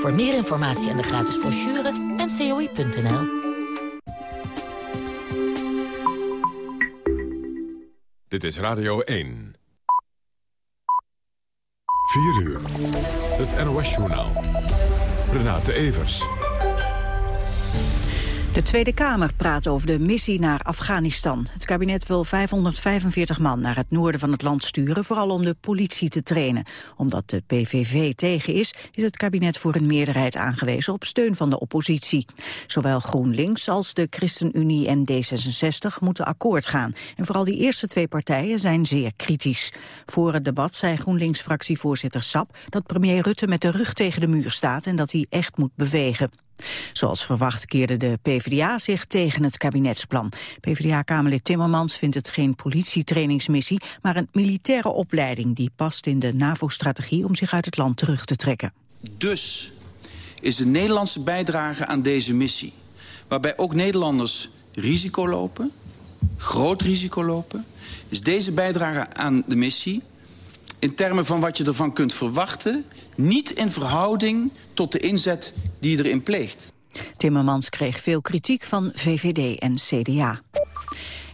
Voor meer informatie en de gratis brochure, ncoi.nl. Dit is Radio 1. 4 uur. Het NOS-journaal. Renate Evers. De Tweede Kamer praat over de missie naar Afghanistan. Het kabinet wil 545 man naar het noorden van het land sturen... vooral om de politie te trainen. Omdat de PVV tegen is, is het kabinet voor een meerderheid aangewezen... op steun van de oppositie. Zowel GroenLinks als de ChristenUnie en D66 moeten akkoord gaan. En vooral die eerste twee partijen zijn zeer kritisch. Voor het debat zei GroenLinks-fractievoorzitter Sap... dat premier Rutte met de rug tegen de muur staat... en dat hij echt moet bewegen. Zoals verwacht keerde de PvdA zich tegen het kabinetsplan. PvdA-kamerlid Timmermans vindt het geen politietrainingsmissie... maar een militaire opleiding die past in de NAVO-strategie... om zich uit het land terug te trekken. Dus is de Nederlandse bijdrage aan deze missie... waarbij ook Nederlanders risico lopen, groot risico lopen... is deze bijdrage aan de missie in termen van wat je ervan kunt verwachten... niet in verhouding tot de inzet die je erin pleegt. Timmermans kreeg veel kritiek van VVD en CDA.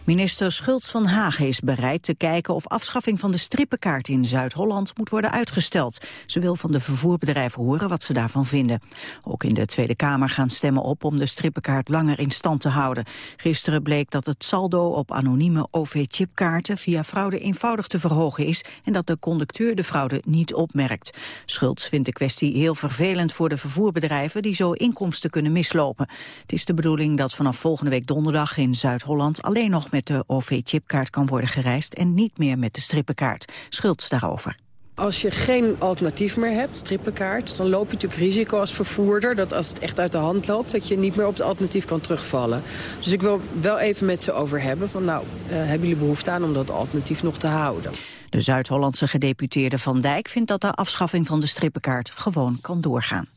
Minister Schultz van Hagen is bereid te kijken of afschaffing van de strippenkaart in Zuid-Holland moet worden uitgesteld. Ze wil van de vervoerbedrijven horen wat ze daarvan vinden. Ook in de Tweede Kamer gaan stemmen op om de strippenkaart langer in stand te houden. Gisteren bleek dat het saldo op anonieme OV-chipkaarten via fraude eenvoudig te verhogen is en dat de conducteur de fraude niet opmerkt. Schultz vindt de kwestie heel vervelend voor de vervoerbedrijven die zo inkomsten kunnen mislopen. Het is de bedoeling dat vanaf volgende week donderdag in Zuid-Holland alleen nog met de OV-chipkaart kan worden gereisd en niet meer met de strippenkaart. Schulds daarover. Als je geen alternatief meer hebt, strippenkaart... dan loop je natuurlijk risico als vervoerder... dat als het echt uit de hand loopt... dat je niet meer op het alternatief kan terugvallen. Dus ik wil wel even met ze over hebben... van nou, uh, hebben jullie behoefte aan om dat alternatief nog te houden? De Zuid-Hollandse gedeputeerde Van Dijk vindt dat de afschaffing van de strippenkaart gewoon kan doorgaan.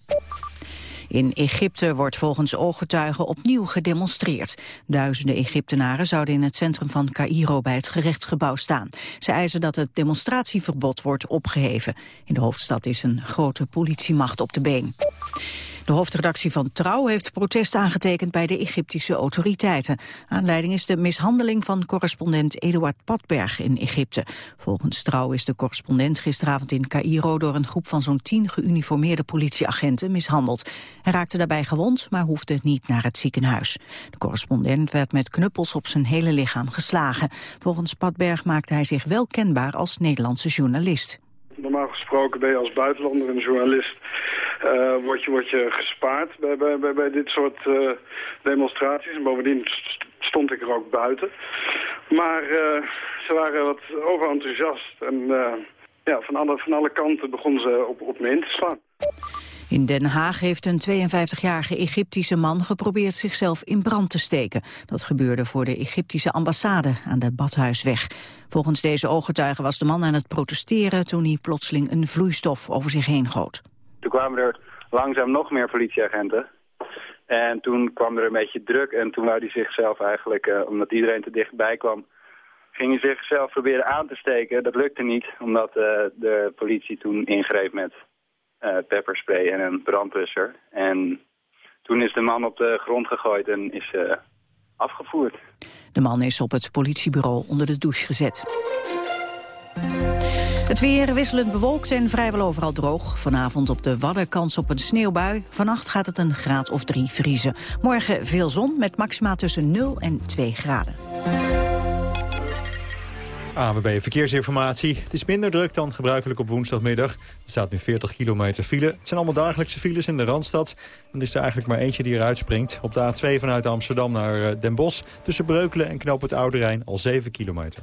In Egypte wordt volgens ooggetuigen opnieuw gedemonstreerd. Duizenden Egyptenaren zouden in het centrum van Cairo bij het gerechtsgebouw staan. Ze eisen dat het demonstratieverbod wordt opgeheven. In de hoofdstad is een grote politiemacht op de been. De hoofdredactie van Trouw heeft protest aangetekend bij de Egyptische autoriteiten. Aanleiding is de mishandeling van correspondent Eduard Patberg in Egypte. Volgens Trouw is de correspondent gisteravond in Cairo door een groep van zo'n tien geuniformeerde politieagenten mishandeld. Hij raakte daarbij gewond, maar hoefde niet naar het ziekenhuis. De correspondent werd met knuppels op zijn hele lichaam geslagen. Volgens Patberg maakte hij zich wel kenbaar als Nederlandse journalist. Normaal gesproken ben je als buitenlander een journalist uh, word, je, word je gespaard bij, bij, bij, dit soort uh, demonstraties. En bovendien stond ik er ook buiten. Maar uh, ze waren wat overenthousiast en ja, van, alle, van alle kanten begonnen ze op, op me in te slaan. In Den Haag heeft een 52-jarige Egyptische man geprobeerd zichzelf in brand te steken. Dat gebeurde voor de Egyptische ambassade aan de Badhuisweg. Volgens deze ooggetuigen was de man aan het protesteren toen hij plotseling een vloeistof over zich heen goot. Toen kwamen er langzaam nog meer politieagenten. En toen kwam er een beetje druk en toen wou hij zichzelf eigenlijk, uh, omdat iedereen te dichtbij kwam, ging hij zichzelf proberen aan te steken. Dat lukte niet, omdat uh, de politie toen ingreep met uh, pepperspray en een brandblusser. En toen is de man op de grond gegooid en is afgevoerd. De man is op het politiebureau onder de douche gezet. Het weer wisselend bewolkt en vrijwel overal droog. Vanavond op de Wadden kans op een sneeuwbui. Vannacht gaat het een graad of drie vriezen. Morgen veel zon met maxima tussen 0 en 2 graden. AWB Verkeersinformatie. Het is minder druk dan gebruikelijk op woensdagmiddag. Er staat nu 40 kilometer file. Het zijn allemaal dagelijkse files in de Randstad. Er is er eigenlijk maar eentje die eruit springt. Op de A2 vanuit Amsterdam naar eh, Den Bosch. Tussen Breukelen en Knoop het Oude Rijn al 7 kilometer.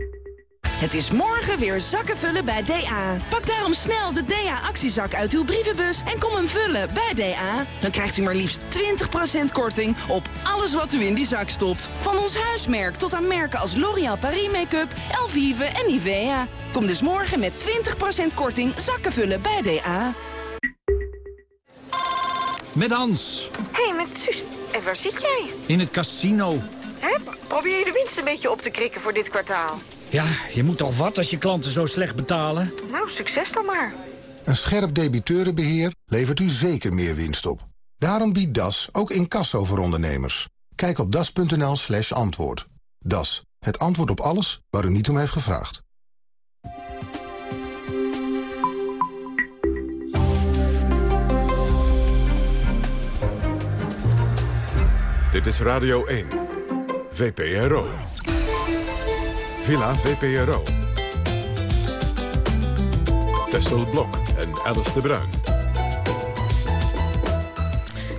Het is morgen weer zakken vullen bij DA. Pak daarom snel de DA-actiezak uit uw brievenbus en kom hem vullen bij DA. Dan krijgt u maar liefst 20% korting op alles wat u in die zak stopt. Van ons huismerk tot aan merken als L'Oréal Paris Make-up, Elvive en Nivea. Kom dus morgen met 20% korting zakken vullen bij DA. Met Hans. Hé, hey, met Suus. En waar zit jij? In het casino. Hè? Probeer je de winst een beetje op te krikken voor dit kwartaal? Ja, je moet toch wat als je klanten zo slecht betalen? Nou, succes dan maar. Een scherp debiteurenbeheer levert u zeker meer winst op. Daarom biedt DAS ook incasso voor ondernemers. Kijk op das.nl slash antwoord. DAS, het antwoord op alles waar u niet om heeft gevraagd. Dit is Radio 1. VPRO. Villa VPRO. Tessel Blok en Alice de Bruin.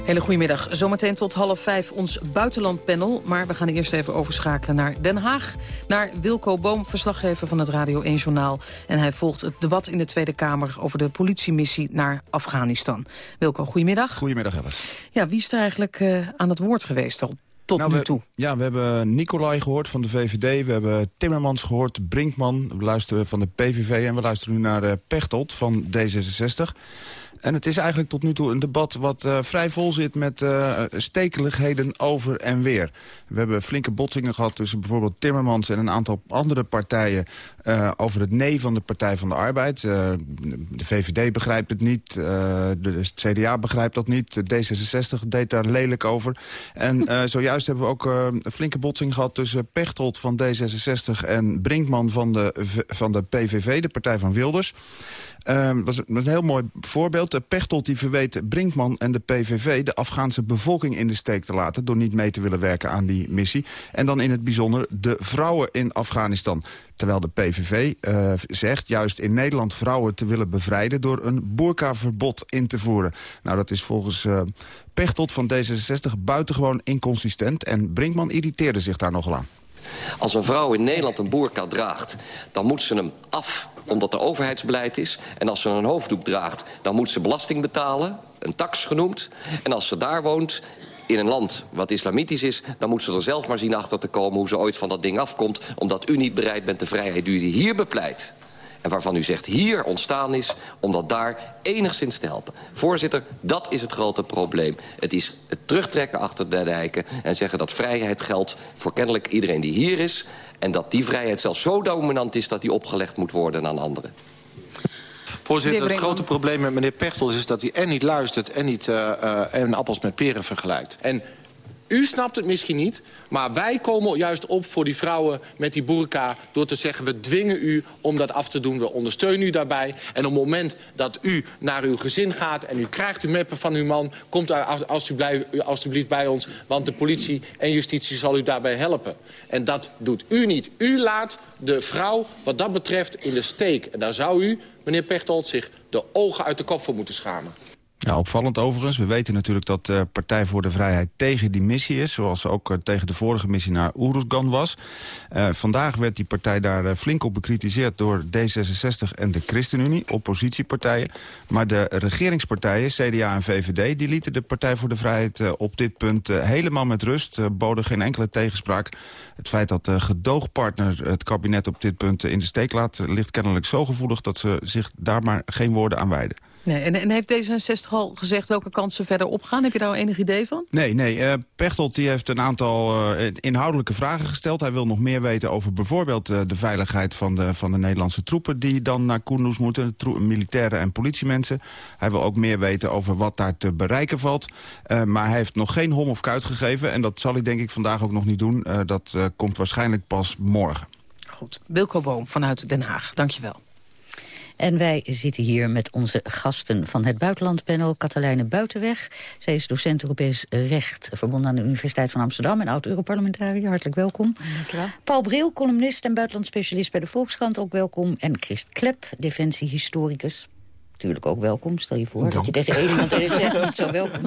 Hele goedemiddag. Zometeen tot half vijf ons buitenlandpanel. Maar we gaan eerst even overschakelen naar Den Haag. Naar Wilco Boom, verslaggever van het Radio 1-journaal. En hij volgt het debat in de Tweede Kamer... over de politiemissie naar Afghanistan. Wilco, goedemiddag. Goedemiddag, Alice. Ja, wie is er eigenlijk uh, aan het woord geweest al tot nou, nu we, toe? Ja, we hebben Nicolai gehoord van de VVD. We hebben Timmermans gehoord, Brinkman. We luisteren van de PVV en we luisteren nu naar uh, Pechtold van D66. En het is eigenlijk tot nu toe een debat wat uh, vrij vol zit met uh, stekeligheden over en weer. We hebben flinke botsingen gehad tussen bijvoorbeeld Timmermans en een aantal andere partijen... Uh, over het nee van de Partij van de Arbeid. de VVD begrijpt het niet, de, CDA begrijpt dat niet, D66 deed daar lelijk over. En zojuist hebben we ook een flinke botsing gehad tussen Pechtold van D66... en Brinkman van de, van de PVV, de Partij van Wilders... Dat uh, was, een heel mooi voorbeeld. Pechtold die verweet Brinkman en de PVV... de Afghaanse bevolking in de steek te laten... door niet mee te willen werken aan die missie. En dan in het bijzonder de vrouwen in Afghanistan. Terwijl de PVV uh, zegt juist in Nederland vrouwen te willen bevrijden... door een boerkaverbod in te voeren. Nou, dat is volgens uh, Pechtold van D66 buitengewoon inconsistent... en Brinkman irriteerde zich daar nogal aan. Als een vrouw in Nederland een boerka draagt, dan moet ze hem af omdat er overheidsbeleid is. En als ze een hoofddoek draagt, dan moet ze belasting betalen. Een tax genoemd. En als ze daar woont, in een land wat islamitisch is... dan moet ze er zelf maar zien achter te komen hoe ze ooit van dat ding afkomt... omdat u niet bereid bent de vrijheid die u hier bepleit... en waarvan u zegt hier ontstaan is, om dat daar enigszins te helpen. Voorzitter, dat is het grote probleem. Het is het terugtrekken achter de dijken en zeggen dat vrijheid geldt... voor kennelijk iedereen die hier is... en dat die vrijheid zelfs zo dominant is dat die opgelegd moet worden aan anderen. Voorzitter, het grote probleem met meneer Pechtel is dat hij en niet luistert... en, niet, uh, uh, en appels met peren vergelijkt. En u snapt het misschien niet, maar wij komen juist op voor die vrouwen met die burka... door te zeggen, we dwingen u om dat af te doen, we ondersteunen u daarbij. En op het moment dat u naar uw gezin gaat en u krijgt uw meppen van uw man... komt u alstublieft bij ons, want de politie en justitie zal u daarbij helpen. En dat doet u niet. U laat de vrouw wat dat betreft in de steek. En daar zou u, meneer Pechtold, zich de ogen uit de kop voor moeten schamen. Ja, opvallend overigens. We weten natuurlijk dat de Partij voor de Vrijheid tegen die missie is. Zoals ze ook tegen de vorige missie naar Oeruzgan was. Uh, vandaag werd die partij daar flink op bekritiseerd door D66 en de ChristenUnie, oppositiepartijen. Maar de regeringspartijen, CDA en VVD, die lieten de Partij voor de Vrijheid op dit punt helemaal met rust. boden geen enkele tegenspraak. Het feit dat de gedoogpartner het kabinet op dit punt in de steek laat... ligt kennelijk zo gevoelig dat ze zich daar maar geen woorden aan wijden. Nee, en, en heeft D66 al gezegd welke kansen verder opgaan? Heb je daar al enig idee van? Nee, nee. Uh, Pechtold die heeft een aantal uh, inhoudelijke vragen gesteld. Hij wil nog meer weten over bijvoorbeeld uh, de veiligheid van de, van de Nederlandse troepen... die dan naar Kunduz moeten, militairen en politiemensen. Hij wil ook meer weten over wat daar te bereiken valt. maar hij heeft nog geen hom of kuit gegeven. En dat zal hij denk ik vandaag ook nog niet doen. dat komt waarschijnlijk pas morgen. Goed. Wilco Boom vanuit Den Haag. Dank je wel. En wij zitten hier met onze gasten van het buitenlandpanel, Katelijne Buitenweg. Zij is docent Europees Recht, verbonden aan de Universiteit van Amsterdam... en oud-Europarlementariër, hartelijk welkom. Dankjewel. Paul Bril, columnist en buitenlandspecialist bij de Volkskrant, ook welkom. En Christ Klep, defensiehistoricus. Natuurlijk ook welkom. Stel je voor dat je tegen één iemand tegen zegt, zo welkom.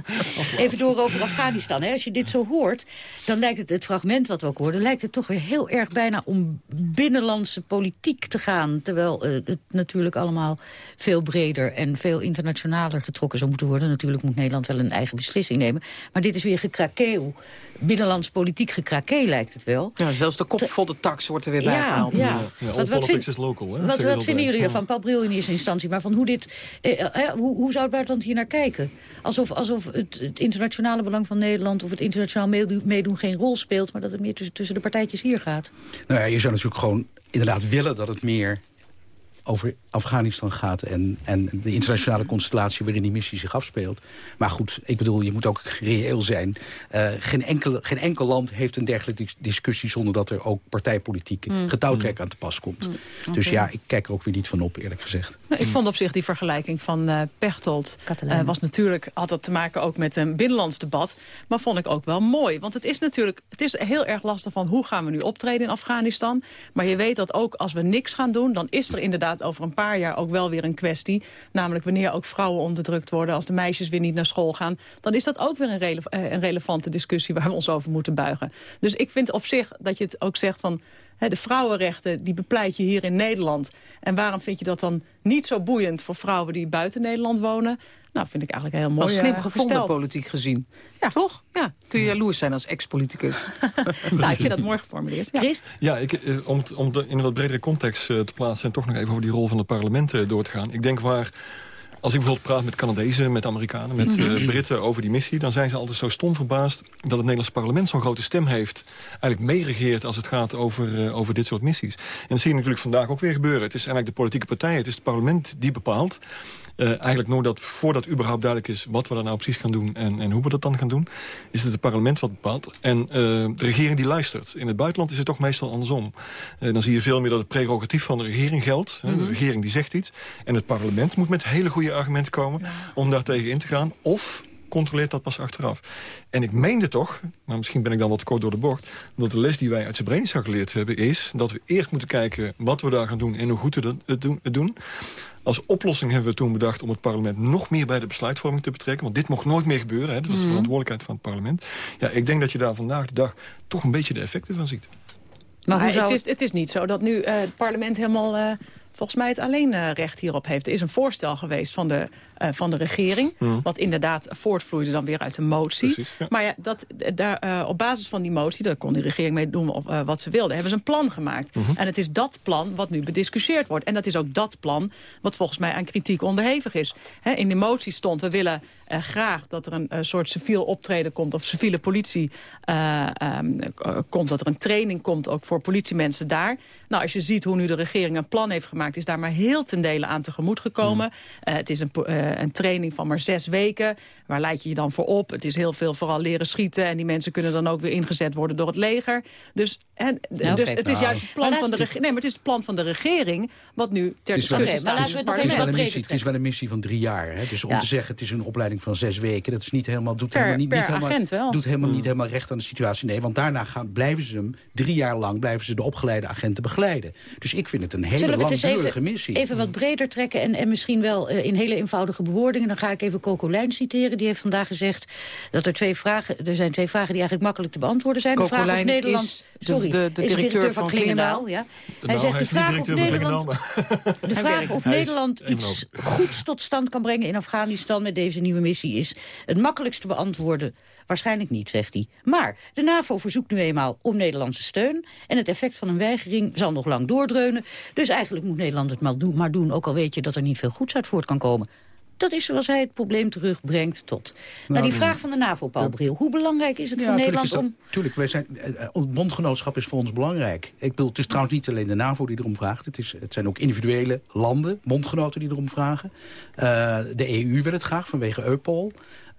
Even door over Afghanistan. Hè. Als je dit zo hoort, dan lijkt het, het fragment wat we ook hoorden... lijkt het toch weer heel erg bijna om binnenlandse politiek te gaan. Terwijl uh, het natuurlijk allemaal veel breder en veel internationaler getrokken zou moeten worden. Natuurlijk moet Nederland wel een eigen beslissing nemen. Maar dit is weer gekrakeel binnenlands politiek gekrakee lijkt het wel. Ja, zelfs de kopvolle tax wordt er weer bijgehaald. Ja, ja. wat, wat, vind, is local. Hè? Wat, wat vinden jullie ervan? Paul Bril in eerste instantie. Maar van hoe, dit, eh, eh, hoe, hoe zou het buitenland hier naar kijken? Alsof, alsof het, het, internationale belang van Nederland... of het internationaal meedoen, meedoen geen rol speelt... maar dat het meer tussen, tussen de partijtjes hier gaat. Nou ja, je zou natuurlijk gewoon inderdaad willen dat het meer over Afghanistan gaat... En, en de internationale constellatie waarin die missie zich afspeelt. Maar goed, ik bedoel, je moet ook reëel zijn. Uh, geen, enkele, geen enkel land heeft een dergelijke discussie... zonder dat er ook partijpolitiek mm. getouwtrek aan te pas komt. Mm. Dus ja, ik kijk er ook weer niet van op, eerlijk gezegd. Nou, ik vond op zich die vergelijking van uh, Pechtold... Uh, was natuurlijk, had dat te maken ook met een binnenlands debat. Maar vond ik ook wel mooi. Want het is natuurlijk het is heel erg lastig van... hoe gaan we nu optreden in Afghanistan? Maar je weet dat ook als we niks gaan doen... dan is er inderdaad over een paar jaar ook wel weer een kwestie. Namelijk wanneer ook vrouwen onderdrukt worden... als de meisjes weer niet naar school gaan... dan is dat ook weer een, eh, een relevante discussie... waar we ons over moeten buigen. Dus ik vind op zich dat je het ook zegt van de vrouwenrechten, die bepleit je hier in Nederland. En waarom vind je dat dan niet zo boeiend voor vrouwen die buiten Nederland wonen? Nou, vind ik eigenlijk heel mooi Als slim uh, gevonden, politiek gezien. Ja. Toch? Ja. Kun je jaloers zijn als ex-politicus? nou, ik vind dat mooi geformuleerd. Ja, ja ik, eh, om, om de, in een wat bredere context uh, te plaatsen... en toch nog even over die rol van het parlement uh, door te gaan. Ik denk waar als ik bijvoorbeeld praat met Canadezen, met Amerikanen, met uh, Britten over die missie... dan zijn ze altijd zo stom verbaasd dat het Nederlands parlement zo'n grote stem heeft. Eigenlijk meeregeert als het gaat over, uh, over dit soort missies. En dat zie je natuurlijk vandaag ook weer gebeuren. Het is eigenlijk de politieke partijen, het is het parlement die bepaalt. Uh, eigenlijk nog dat, voordat überhaupt duidelijk is wat we daar nou precies gaan doen en, en hoe we dat dan gaan doen, is het het parlement wat bepaalt. En uh, de regering die luistert. In het buitenland is het toch meestal andersom. Uh, dan zie je veel meer dat het prerogatief van de regering geldt. Mm -hmm. De regering die zegt iets. En het parlement moet met hele goede argumenten komen ja. om daar tegen in te gaan. Of controleert dat pas achteraf. En ik meende toch, maar misschien ben ik dan wat kort door de bocht... dat de les die wij uit Srebrenica geleerd hebben is... dat we eerst moeten kijken wat we daar gaan doen en hoe goed we het doen. Het doen. Als oplossing hebben we toen bedacht om het parlement nog meer bij de besluitvorming te betrekken. Want dit mocht nooit meer gebeuren. Hè. Dat was de verantwoordelijkheid van het parlement. Ja, ik denk dat je daar vandaag de dag toch een beetje de effecten van ziet. Maar, maar het, is, het is niet zo dat nu uh, het parlement helemaal... Uh, volgens mij het alleen uh, recht hierop heeft. Er is een voorstel geweest van de, uh, van de regering... Mm. wat inderdaad voortvloeide dan weer uit de motie. Precies, ja. Maar ja, dat, daar, uh, op basis van die motie... daar kon die regering mee doen of, wat ze wilde... hebben ze een plan gemaakt. Mm -hmm. En het is dat plan wat nu bediscussieerd wordt. En dat is ook dat plan wat volgens mij aan kritiek onderhevig is. He, in de motie stond, we willen uh, graag dat er een uh, soort civiel optreden komt... of civiele politie uh, um, komt, dat er een training komt... ook voor politiemensen daar. Nou, als je ziet hoe nu de regering een plan heeft gemaakt... is daar maar heel ten dele aan tegemoet gekomen. Mm. het is een, een, training van maar zes weken. Waar leid je je dan voor op? Het is heel veel vooral leren schieten... en die mensen kunnen dan ook weer ingezet worden door het leger. Dus, en, ja, dus het is juist het plan van de regering... Nee, maar het is het plan van de regering... wat nu ter discussie staat. Het is, wel een missie, het is wel een missie van drie jaar. Hè? Dus om ja. te zeggen, het is een opleiding van zes weken. Dat is niet helemaal, doet per, helemaal, niet, niet helemaal, doet helemaal niet helemaal recht aan de situatie. Nee, want daarna gaan, blijven ze hem, drie jaar lang blijven ze de opgeleide agenten begeleiden. Dus ik vind het een hele Zullen langdurige even, missie. Even wat breder trekken en, en misschien wel uh, in hele eenvoudige bewoordingen. Dan ga ik even Coco Lijn citeren. Die heeft vandaag gezegd dat er twee vragen, er zijn twee vragen die eigenlijk makkelijk te beantwoorden zijn. De vraag of Nederland, de, sorry, de, de, is directeur, directeur van, van Klingendaal. Ja. Hij zegt de vraag of Nederland, de vraag of Nederland iets goeds tot stand kan brengen in Afghanistan met deze nieuwe missie is het makkelijkst te beantwoorden. Waarschijnlijk niet, zegt hij. Maar de NAVO verzoekt nu eenmaal om Nederlandse steun... en het effect van een weigering zal nog lang doordreunen. Dus eigenlijk moet Nederland het maar doen, maar doen... ook al weet je dat er niet veel goeds uit voort kan komen. Dat is zoals hij het probleem terugbrengt tot. Nou, nou die vraag van de NAVO, Paul Bril. Hoe belangrijk is het ja, voor Nederland dat, om... Tuurlijk, wij zijn, het bondgenootschap is voor ons belangrijk. Ik bedoel, het is trouwens niet alleen de NAVO die erom vraagt. Het, is, het zijn ook individuele landen, bondgenoten die erom vragen. Uh, de EU wil het graag vanwege EUPOL.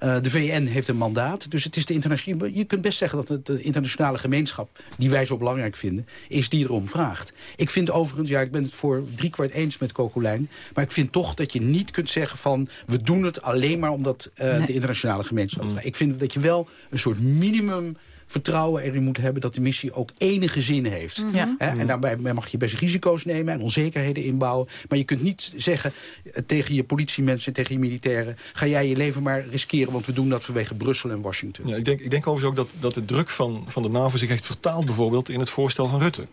Uh, de VN heeft een mandaat, dus het is de internationale... Je kunt best zeggen dat het de internationale gemeenschap... die wij zo belangrijk vinden, is die erom vraagt. Ik vind overigens, ja, ik ben het voor driekwart eens met Kokolijn... maar ik vind toch dat je niet kunt zeggen van... we doen het alleen maar omdat uh, nee. de internationale gemeenschap... Mm. Ik vind dat je wel een soort minimum vertrouwen erin moet hebben... dat de missie ook enige zin heeft. Mhm. En daarbij mag je best risico's nemen en onzekerheden inbouwen. Maar je kunt niet zeggen eh, tegen je politiemensen, tegen je militairen... ga jij je leven maar riskeren, want we doen dat vanwege Brussel en Washington. Ja, ik, denk, ik denk overigens ook dat, dat de druk van, van de NAVO zich heeft vertaald... bijvoorbeeld in het voorstel van Rutte.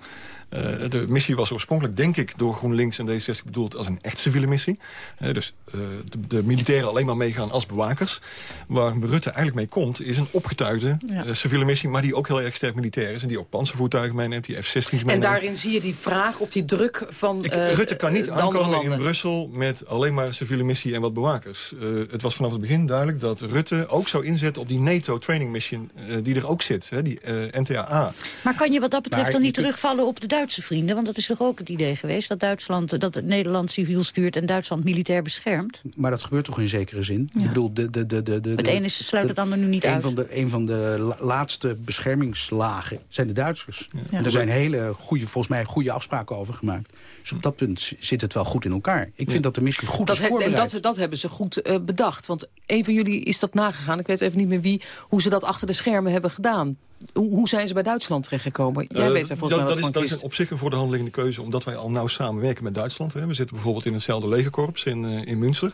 Uh, de missie was oorspronkelijk, denk ik, door GroenLinks en D66 bedoeld als een echt civiele missie. Uh, dus uh, de, de, militairen alleen maar meegaan als bewakers. Waar Rutte eigenlijk mee komt, is een opgetuigde ja. civiele missie... maar die ook heel erg sterk militair is. En die ook panzervoertuigen meeneemt, die F-16's meeneemt. En daarin zie je die vraag of die druk van ik, Rutte kan niet aankomen in Brussel met alleen maar een civiele missie en wat bewakers. het was vanaf het begin duidelijk dat Rutte ook zou inzetten op die NATO training mission... die er ook zit, hè, die NTAA. Maar kan je wat dat betreft maar, dan niet terugvallen op de Duitse vrienden? Want dat is toch ook het idee geweest... dat, Duitsland, dat Nederland civiel stuurt en Duitsland militair beschermt? Maar dat gebeurt toch in zekere zin? Ja. Ik bedoel, de, de, de, de, de, het ene sluit het ander nu niet een uit. Van de, een van de laatste beschermingslagen zijn de Duitsers. Ja. En er zijn hele goede, volgens mij goede afspraken over gemaakt. Dus op dat punt zit het wel goed in elkaar. Ik vind dat de missie goed dat is voorbereid. En dat, dat hebben ze goed uh, bedacht. Want een van jullie is dat nagegaan. Ik weet even niet meer wie, hoe ze dat achter de schermen hebben gedaan. Hoe, hoe zijn ze bij Duitsland terechtgekomen? Jij uh, weet er volgens dat, mij dat is, Dat is op zich een voor de hand liggende keuze... omdat wij al nauw samenwerken met Duitsland. Hè. We zitten bijvoorbeeld in hetzelfde legerkorps in, uh, in Münster.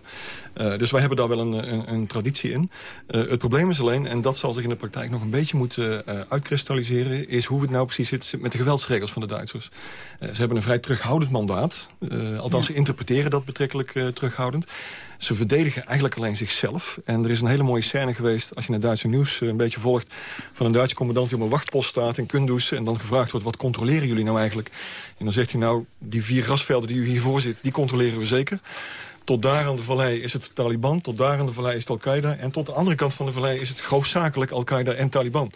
Uh, dus wij hebben daar wel een, een, een traditie in. het probleem is alleen, en dat zal zich in de praktijk nog een beetje moeten uitkristalliseren... is hoe het nou precies zit met de geweldsregels van de Duitsers. ze hebben een vrij terughoudend mandaat. althans, ja. ze interpreteren dat betrekkelijk terughoudend. Ze verdedigen eigenlijk alleen zichzelf. En er is een hele mooie scène geweest, als je het Duitse nieuws een beetje volgt... van een Duitse commandant die op een wachtpost staat in Kunduz... en dan gevraagd wordt, wat controleren jullie nou eigenlijk? En dan zegt hij, nou, die vier grasvelden die u hiervoor zit... die controleren we zeker. Tot daar aan de vallei is het Taliban, tot daar aan de vallei is het Al-Qaeda... en tot de andere kant van de vallei is het hoofdzakelijk Al-Qaeda en Taliban.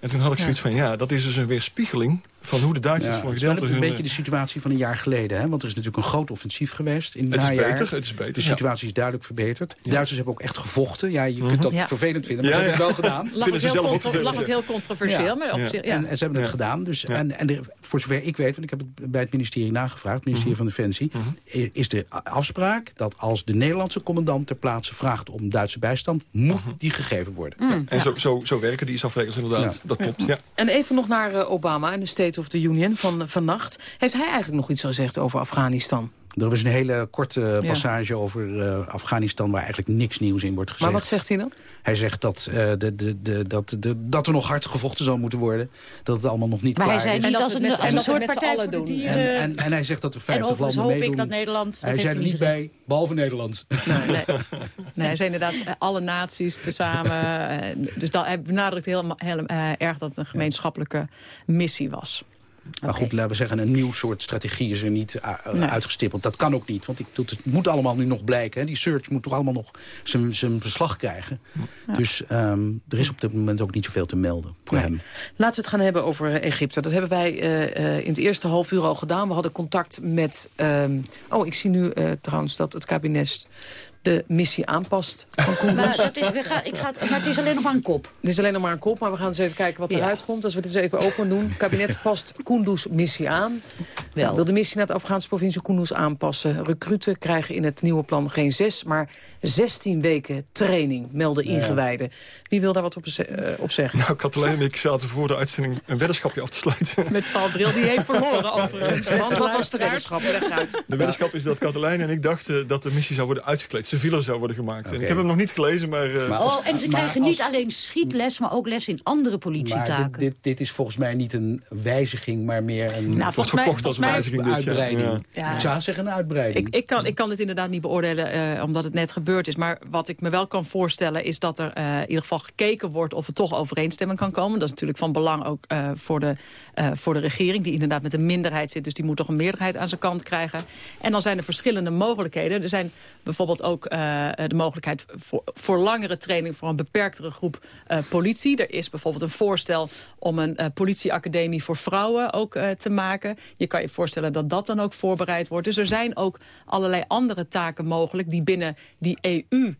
En toen had ik zoiets van, ja, dat is dus een weerspiegeling van hoe de Duitsers ja, voor een gedeelte... hun... een beetje de situatie van een jaar geleden. Hè? Want er is natuurlijk een groot offensief geweest in het, het is najaar. beter, het is beter. De situatie is duidelijk verbeterd. De Duitsers hebben ook echt gevochten. Ja, je kunt dat ja. vervelend vinden, maar ja, ze hebben het wel gedaan. Lag ook, heel, lag ook heel controversieel. Maar op zich, en, en, ze hebben het gedaan. Dus, En, en de, voor zover ik weet, want ik heb het bij het ministerie nagevraagd... het ministerie van Defensie... is de afspraak dat als de Nederlandse commandant ter plaatse vraagt... om Duitse bijstand, moet die gegeven worden. Mm. En zo, zo, zo werken die ISAF-regels inderdaad. Dat klopt. En even nog naar uh, Obama en de State of the Union van vannacht. Heeft hij eigenlijk nog iets gezegd over Afghanistan? Er was een hele korte passage ja. over uh, Afghanistan... waar eigenlijk niks nieuws in wordt gezegd. Maar wat zegt hij dan? Hij zegt dat, uh, de, de, de, dat, de, dat er nog hard gevochten zal moeten worden. Dat het allemaal nog niet maar klaar hij zei is. niet als een, als een soort partij voor doen. En, en, en, hij zegt dat er 50 landen hoop meedoen. ik dat Nederland... hij zei er niet bij, behalve Nederland. Nee, nee. nee hij zei inderdaad alle naties tezamen. dus dat, hij benadrukt heel, heel uh, erg dat het een gemeenschappelijke missie was. Maar okay. goed, laten we zeggen, een nieuw soort strategie is er niet uh, nee. uitgestippeld. Dat kan ook niet, want ik, het moet allemaal nu nog blijken. Hè. Die search moet toch allemaal nog zijn beslag krijgen. Ja. Dus um, er is op dit moment ook niet zoveel te melden voor nee. hem. Laten we het gaan hebben over Egypte. Dat hebben wij uh, in het eerste half uur al gedaan. We hadden contact met... Um, oh, ik zie nu trouwens dat het kabinet de missie aanpast van Koenders. Maar, is, ga, ik ga, maar het is alleen nog maar een kop. Het is alleen nog maar een kop, maar we gaan eens even kijken wat eruit ja. komt. Als we dit eens even open doen. Het kabinet past Koenders missie aan. Wel. Wil de missie naar de Afghaanse provincie Koenders aanpassen. Recruten krijgen in het nieuwe plan geen zes, maar 16 weken training, melden ingewijden. Wie wil daar wat op, uh, op zeggen? Nou, Katelijn en ik zaten voor de uitzending een weddenschapje af te sluiten. Met Paul Bril, die heeft verloren overigens. Want wat was de weddenschap? De weddenschap is dat Katelijn en ik dachten dat de missie zou worden uitgekleed civieler zou worden gemaakt. Okay. En ik heb hem nog niet gelezen, maar... Uh, maar als, oh, en ze krijgen als, niet alleen schietles, maar ook les in andere politietaken. Maar dit, dit, dit, is volgens mij niet een wijziging, maar meer een... Nou, wordt verkocht mij, als wijziging een uitbreiding. Ja. Ja. Ik zou zeggen een uitbreiding. Ik, ik, kan, ik kan het inderdaad niet beoordelen, uh, omdat het net gebeurd is. Maar wat ik me wel kan voorstellen, is dat er uh, in ieder geval gekeken wordt... of er toch overeenstemming kan komen. Dat is natuurlijk van belang ook voor, de, voor de regering... die inderdaad met een minderheid zit. Dus die moet toch een meerderheid aan zijn kant krijgen. En dan zijn er verschillende mogelijkheden. Er zijn bijvoorbeeld ook uh, de mogelijkheid voor, voor langere training... voor een beperktere groep uh, politie. Er is bijvoorbeeld een voorstel om een politieacademie voor vrouwen ook te maken. Je kan je voorstellen dat dat dan ook voorbereid wordt. Dus er zijn ook allerlei andere taken mogelijk die binnen die EU...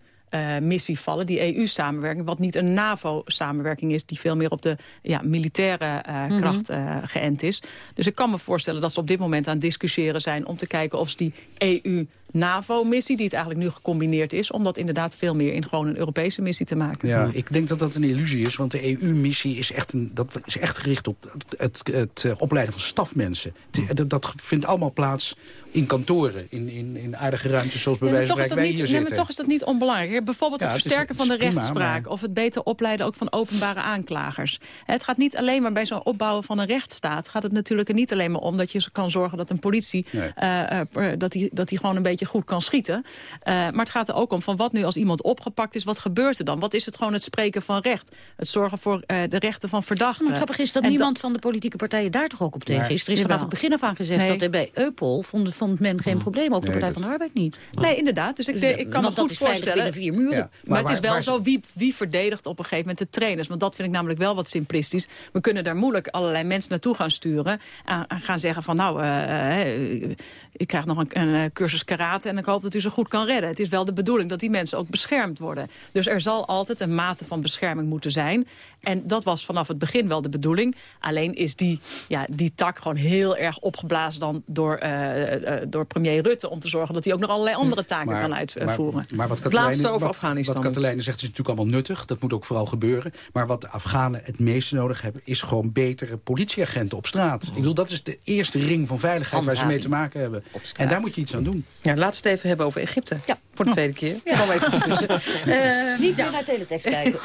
missie vallen, die EU-samenwerking... wat niet een NAVO-samenwerking is... die veel meer op de ja, militaire mhm. kracht geënt is. Dus ik kan me voorstellen dat ze op dit moment aan het discussiëren zijn... om te kijken of ze die EU NAVO-missie, die het eigenlijk nu gecombineerd is... om dat inderdaad veel meer in gewoon een Europese missie te maken. Ja, ik denk dat dat een illusie is, want de EU-missie is, echt een, dat is echt gericht op het, het, het opleiden van stafmensen. Dat, dat vindt allemaal plaats in kantoren, in, in, in aardige ruimtes zoals bij wijze van wij hier zitten. maar toch is dat niet onbelangrijk. Bijvoorbeeld het versterken van de rechtspraak... of het beter opleiden ook van openbare aanklagers. Het gaat niet alleen maar bij zo'n opbouwen van een rechtsstaat... gaat het natuurlijk er niet alleen maar om dat je kan zorgen dat een politie... Eh, eh, dat die, dat die gewoon een beetje goed kan schieten. Uh, maar het gaat er ook om van wat nu als iemand opgepakt is... wat gebeurt er dan? Wat is het gewoon het spreken van recht? Het zorgen voor de rechten van verdachten. Maar grappig is dat niemand van de politieke partijen daar toch ook op tegen is. Er is vanaf het begin af aan gezegd dat er bij Eupol... vonden vond men geen probleem. Ook de Partij van de Arbeid niet. Nee, inderdaad. Dus ik, dus ik kan me goed voorstellen. vier muren. Maar, het is wel zo, wie, wie verdedigt op een gegeven moment de trainers? Want dat vind ik namelijk wel wat simplistisch. We kunnen daar moeilijk allerlei mensen naartoe gaan sturen. En gaan zeggen van nou, uh, ik krijg nog een, een, cursus karate... en ik hoop dat u ze goed kan redden. Het is wel de bedoeling dat die mensen ook beschermd worden. Dus er zal altijd een mate van bescherming moeten zijn. En dat was vanaf het begin wel de bedoeling. Alleen is die, ja, die tak gewoon heel erg opgeblazen dan door, uh, door premier Rutte... om te zorgen dat hij ook nog allerlei andere taken kan uitvoeren. Maar, maar wat het laatste over Afghanistan. Wat Katelijne zegt is natuurlijk allemaal nuttig. Dat moet ook vooral gebeuren. Maar wat de Afghanen het meeste nodig hebben... is gewoon betere politieagenten op straat. Ik bedoel, dat is de eerste ring van veiligheid waar ze mee te maken hebben. En daar moet je iets aan doen. Ja, laten we het even hebben over Egypte. Ja. Voor de tweede keer. Ja. Kom even tussen. Uh, Niet meer naar teletext kijken.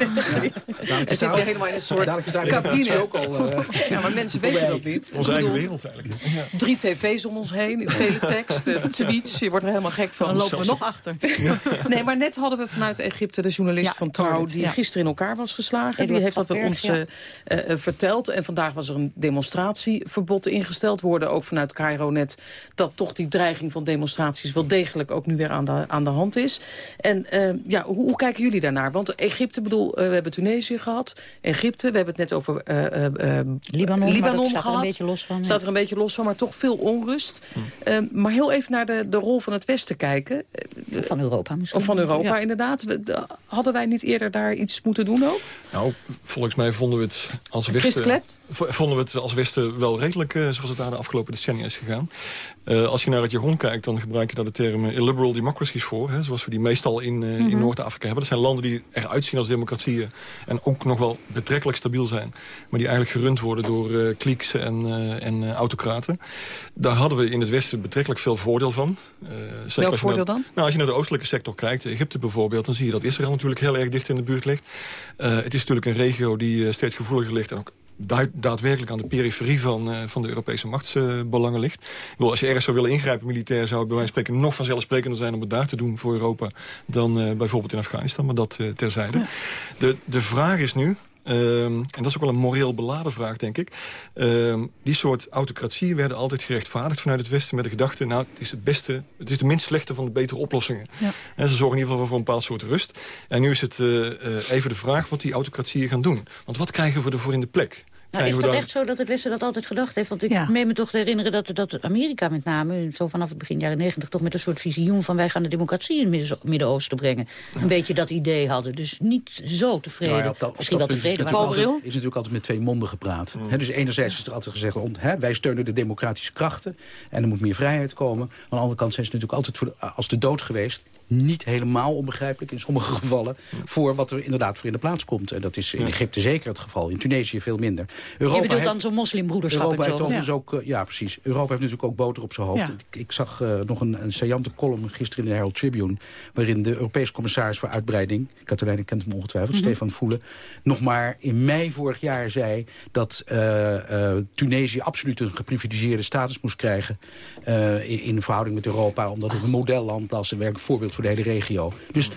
Er zit hier helemaal in een soort cabine. Ook al, uh, ja, maar mensen weten dat niet. Onze eigen wereld eigenlijk. Ja. Drie tv's om ons heen, teletext, uh, tweets. Je wordt er helemaal gek van. Dan lopen we nog achter. Nee, maar net hadden we vanuit Egypte de journalist van Trouw... die gisteren in elkaar was geslagen. die heeft dat bij ons verteld. En vandaag was er een demonstratieverbod ingesteld. We hoorden ook vanuit Cairo net dat toch die dreiging van demonstraties... wel degelijk ook nu weer aan de, aan de hand is. En uh, ja, hoe, hoe, kijken jullie daarnaar? Want Egypte, bedoel, uh, we hebben Tunesië gehad. Egypte, we hebben het net over uh, Libanon, Libanon staat er een beetje los van. Staat er een beetje los van, maar toch veel onrust. Hm. maar heel even naar de, de rol van het Westen kijken. van Europa misschien. Of van Europa, inderdaad. Hadden wij niet eerder daar iets moeten doen ook? Nou, volgens mij vonden we het als Westen... Vonden we het als Westen wel redelijk, zoals het daar de afgelopen decennia is gegaan. Uh, als je naar het jargon kijkt, dan gebruik je daar de term illiberal democracies voor. Hè, zoals we die meestal in, uh, in mhm. Noord-Afrika hebben. Dat zijn landen die eruit zien als democratieën. En ook nog wel betrekkelijk stabiel zijn. Maar die eigenlijk gerund worden door uh, klieks en, en autocraten. Daar hadden we in het Westen betrekkelijk veel voordeel van. Welk voordeel dan? Nou, als je naar de oostelijke sector kijkt, Egypte bijvoorbeeld... dan zie je dat Israël natuurlijk heel erg dicht in de buurt ligt. het is natuurlijk een regio die steeds gevoeliger ligt... en ook daadwerkelijk aan de periferie van, uh, van de Europese machtsbelangen ligt. Ik bedoel, als je ergens zou willen ingrijpen militair... zou het bij wijze van spreken nog vanzelfsprekender zijn om het daar te doen voor Europa... dan uh, bijvoorbeeld in Afghanistan, maar dat terzijde. De, de vraag is nu, Um, en dat is ook wel een moreel beladen vraag, denk ik. Um, die soort autocratieën werden altijd gerechtvaardigd vanuit het Westen... met de gedachte, nou, het is, het beste, het is de minst slechte van de betere oplossingen. Ja. En ze zorgen in ieder geval voor een bepaald soort rust. En nu is het uh, even de vraag wat die autocratieën gaan doen. Want wat krijgen we ervoor in de plek? Nou, is dat echt zo dat het Westen dat altijd gedacht heeft? Want ik ja. meen me toch te herinneren dat, dat Amerika met name... zo vanaf het begin jaren negentig toch met een soort visioen van... wij gaan de democratie in het Midden-Oosten brengen. Een beetje dat idee hadden. Dus niet zo tevreden. Nou ja, Misschien wel tevreden. Is, natuurlijk altijd, is natuurlijk altijd met twee monden gepraat. Mm. dus enerzijds is er altijd gezegd... wij steunen de democratische krachten en er moet meer vrijheid komen. Aan de andere kant zijn ze natuurlijk altijd voor als de dood geweest niet helemaal onbegrijpelijk in sommige gevallen... voor wat er inderdaad voor in de plaats komt. En dat is in Egypte zeker het geval. In Tunesië veel minder. Europa Je bedoelt dan zo'n moslimbroederschap Europa heeft ja. Ook, eh, ja, precies. Europa heeft natuurlijk ook boter op zijn hoofd. Ik, ik, zag uh, nog een, een saillante column gisteren in de Herald Tribune... waarin de Europese commissaris voor uitbreiding... Katelijne kent hem ongetwijfeld, mm Stefan Voelen... nog maar in mei vorig jaar zei dat uh, Tunesië absoluut een geprivilegeerde status moest krijgen... in, in verhouding met Europa, omdat het een modelland was... een werkelijk voorbeeld voor de hele regio. Dus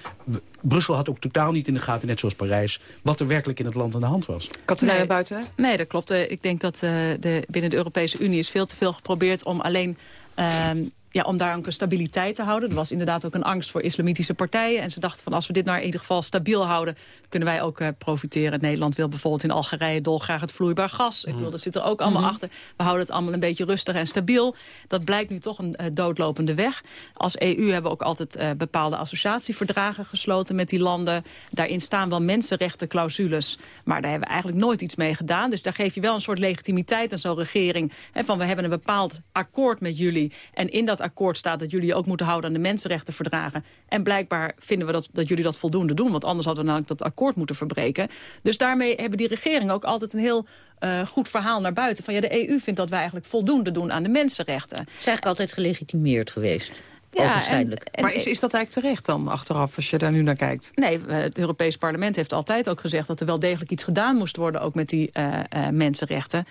Brussel had ook totaal niet in de gaten, net zoals Parijs... wat er werkelijk in het land aan de hand was. Katerina nee, buiten? Nee, dat klopt. Eh, ik denk dat uh, de, binnen de Europese Unie is veel te veel geprobeerd... om alleen uh, ja, om daar ook een stabiliteit te houden. Er was inderdaad ook een angst voor islamitische partijen. En ze dachten van als we dit nou in ieder geval stabiel houden... kunnen wij ook uh, profiteren. Nederland wil bijvoorbeeld in Algerije dolgraag het vloeibaar gas. Ik bedoel, dat zit er ook allemaal mhm. achter. We houden het allemaal een beetje rustig en stabiel. Dat blijkt nu toch een uh, doodlopende weg. Als EU hebben we ook altijd uh, bepaalde associatieverdragen gesloten met die landen. Daarin staan wel mensenrechtenclausules. Maar daar hebben we eigenlijk nooit iets mee gedaan. Dus daar geef je wel een soort legitimiteit aan zo'n regering. Hè, van we hebben een bepaald akkoord met jullie. En in dat akkoord staat dat jullie ook moeten houden aan de mensenrechtenverdragen. En blijkbaar vinden we dat, dat jullie dat voldoende doen. Want anders hadden we namelijk dat akkoord moeten verbreken. Dus daarmee hebben die regeringen ook altijd een heel uh, goed verhaal naar buiten. Van ja, de EU vindt dat wij eigenlijk voldoende doen aan de mensenrechten. Het is eigenlijk altijd gelegitimeerd geweest. Ja, en, maar is, is dat eigenlijk terecht dan, achteraf, als je daar nu naar kijkt? Nee, het Europees Parlement heeft altijd ook gezegd... dat er wel degelijk iets gedaan moest worden... ook met die uh, uh, mensenrechten,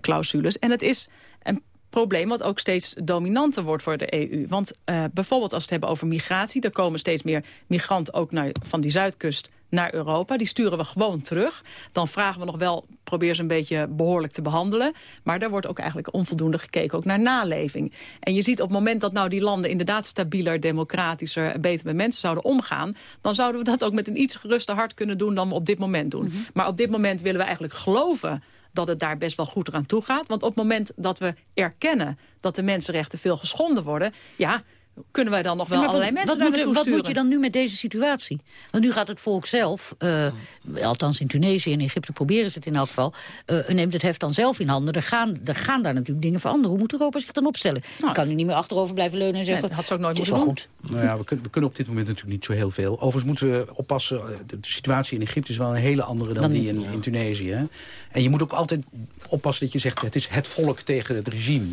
clausules. En het is een probleem wat ook steeds dominanter wordt voor de EU. Want uh, bijvoorbeeld als we het hebben over migratie... er komen steeds meer migranten ook naar, van die zuidkust naar Europa. Die sturen we gewoon terug. Dan vragen we nog wel, probeer ze een beetje behoorlijk te behandelen. Maar daar wordt ook eigenlijk onvoldoende gekeken ook naar naleving. En je ziet op het moment dat nou die landen inderdaad stabieler, democratischer... beter met mensen zouden omgaan... dan zouden we dat ook met een iets geruster hart kunnen doen dan we op dit moment doen. Mhm. Maar op dit moment willen we eigenlijk geloven dat het daar best wel goed eraan toe gaat. Want op het moment dat we erkennen dat de mensenrechten veel geschonden worden... ja, kunnen wij dan nog wel allerlei mensen wat moet, Wat moet je dan nu met deze situatie? Want nu gaat het volk zelf, uh, althans in Tunesië en Egypte proberen ze het in elk geval... Uh, neemt het heft dan zelf in handen. Er gaan, er gaan daar natuurlijk dingen veranderen. Hoe moet Europa zich dan opstellen? Nou, je kan nu niet meer achterover blijven leunen en zeggen... Nee, had ze ook nooit moeten doen. goed. Nou ja, we, kunnen, we kunnen op dit moment natuurlijk niet zo heel veel. Overigens moeten we oppassen. Eh, de situatie in Egypte is wel een hele andere dan, die in, in Tunesië. Hè? En je moet ook altijd oppassen dat je zegt... het is het volk tegen het regime.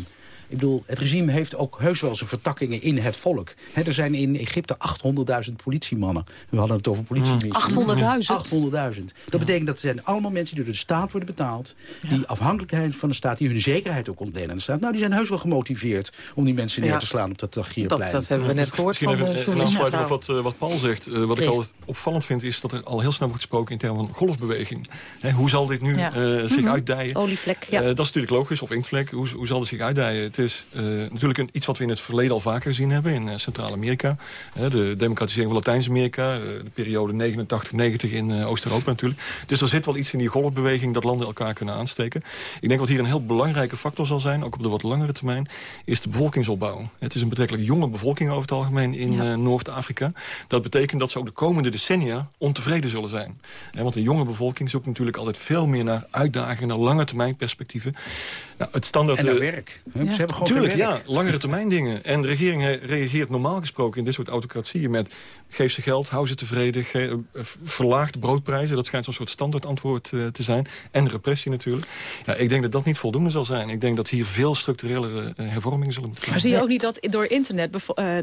Ik bedoel, het regime heeft ook heus wel zijn vertakkingen in het volk. er zijn in Egypte 800.000 politiemannen. We hadden het over politie. 800.000? 800.000. Dat betekent dat zijn allemaal mensen die door de staat worden betaald. Die afhankelijkheid van de staat, die hun zekerheid ook ontdelen aan de staat. Nou, die zijn heus wel gemotiveerd om die mensen neer te slaan op dat Tagierplein. Dat, dat hebben we net gehoord van de journalisten. wat, uh, wat Paul zegt. Uh, wat ik altijd opvallend vind is dat er al heel snel wordt gesproken in termen van golfbeweging. hoe zal dit nu uh, zich mm -hmm. uitdijen? Olievlek, ja. dat is natuurlijk logisch. Of inktvlek. Hoe, hoe zal het zich uitdijen? Is uh, natuurlijk een, iets wat we in het verleden al vaker gezien hebben in uh, Centraal-Amerika. De democratisering van Latijns-Amerika, de periode 89-90 in Oost-Europa natuurlijk. Dus er zit wel iets in die golfbeweging dat landen elkaar kunnen aansteken. Ik denk wat hier een heel belangrijke factor zal zijn, ook op de wat langere termijn, is de bevolkingsopbouw. Het is een betrekkelijk jonge bevolking over het algemeen in ja. Noord-Afrika. Dat betekent dat ze ook de komende decennia ontevreden zullen zijn. want een jonge bevolking zoekt natuurlijk altijd veel meer naar uitdagingen, naar lange termijn perspectieven. Nou, het standaard, en naar werk. Ze hebben gewoon Tuurlijk, ja, langere termijn dingen. En de regering reageert normaal gesproken in dit soort autocratieën met... geef ze geld, hou ze tevreden, ge, uh, verlaag de broodprijzen. Dat schijnt zo'n soort standaard antwoord uh, te zijn. En repressie natuurlijk. Ja, ik denk dat dat niet voldoende zal zijn. Ik denk dat hier veel structurele uh, hervormingen zullen moeten Maar zie je ook niet dat door internet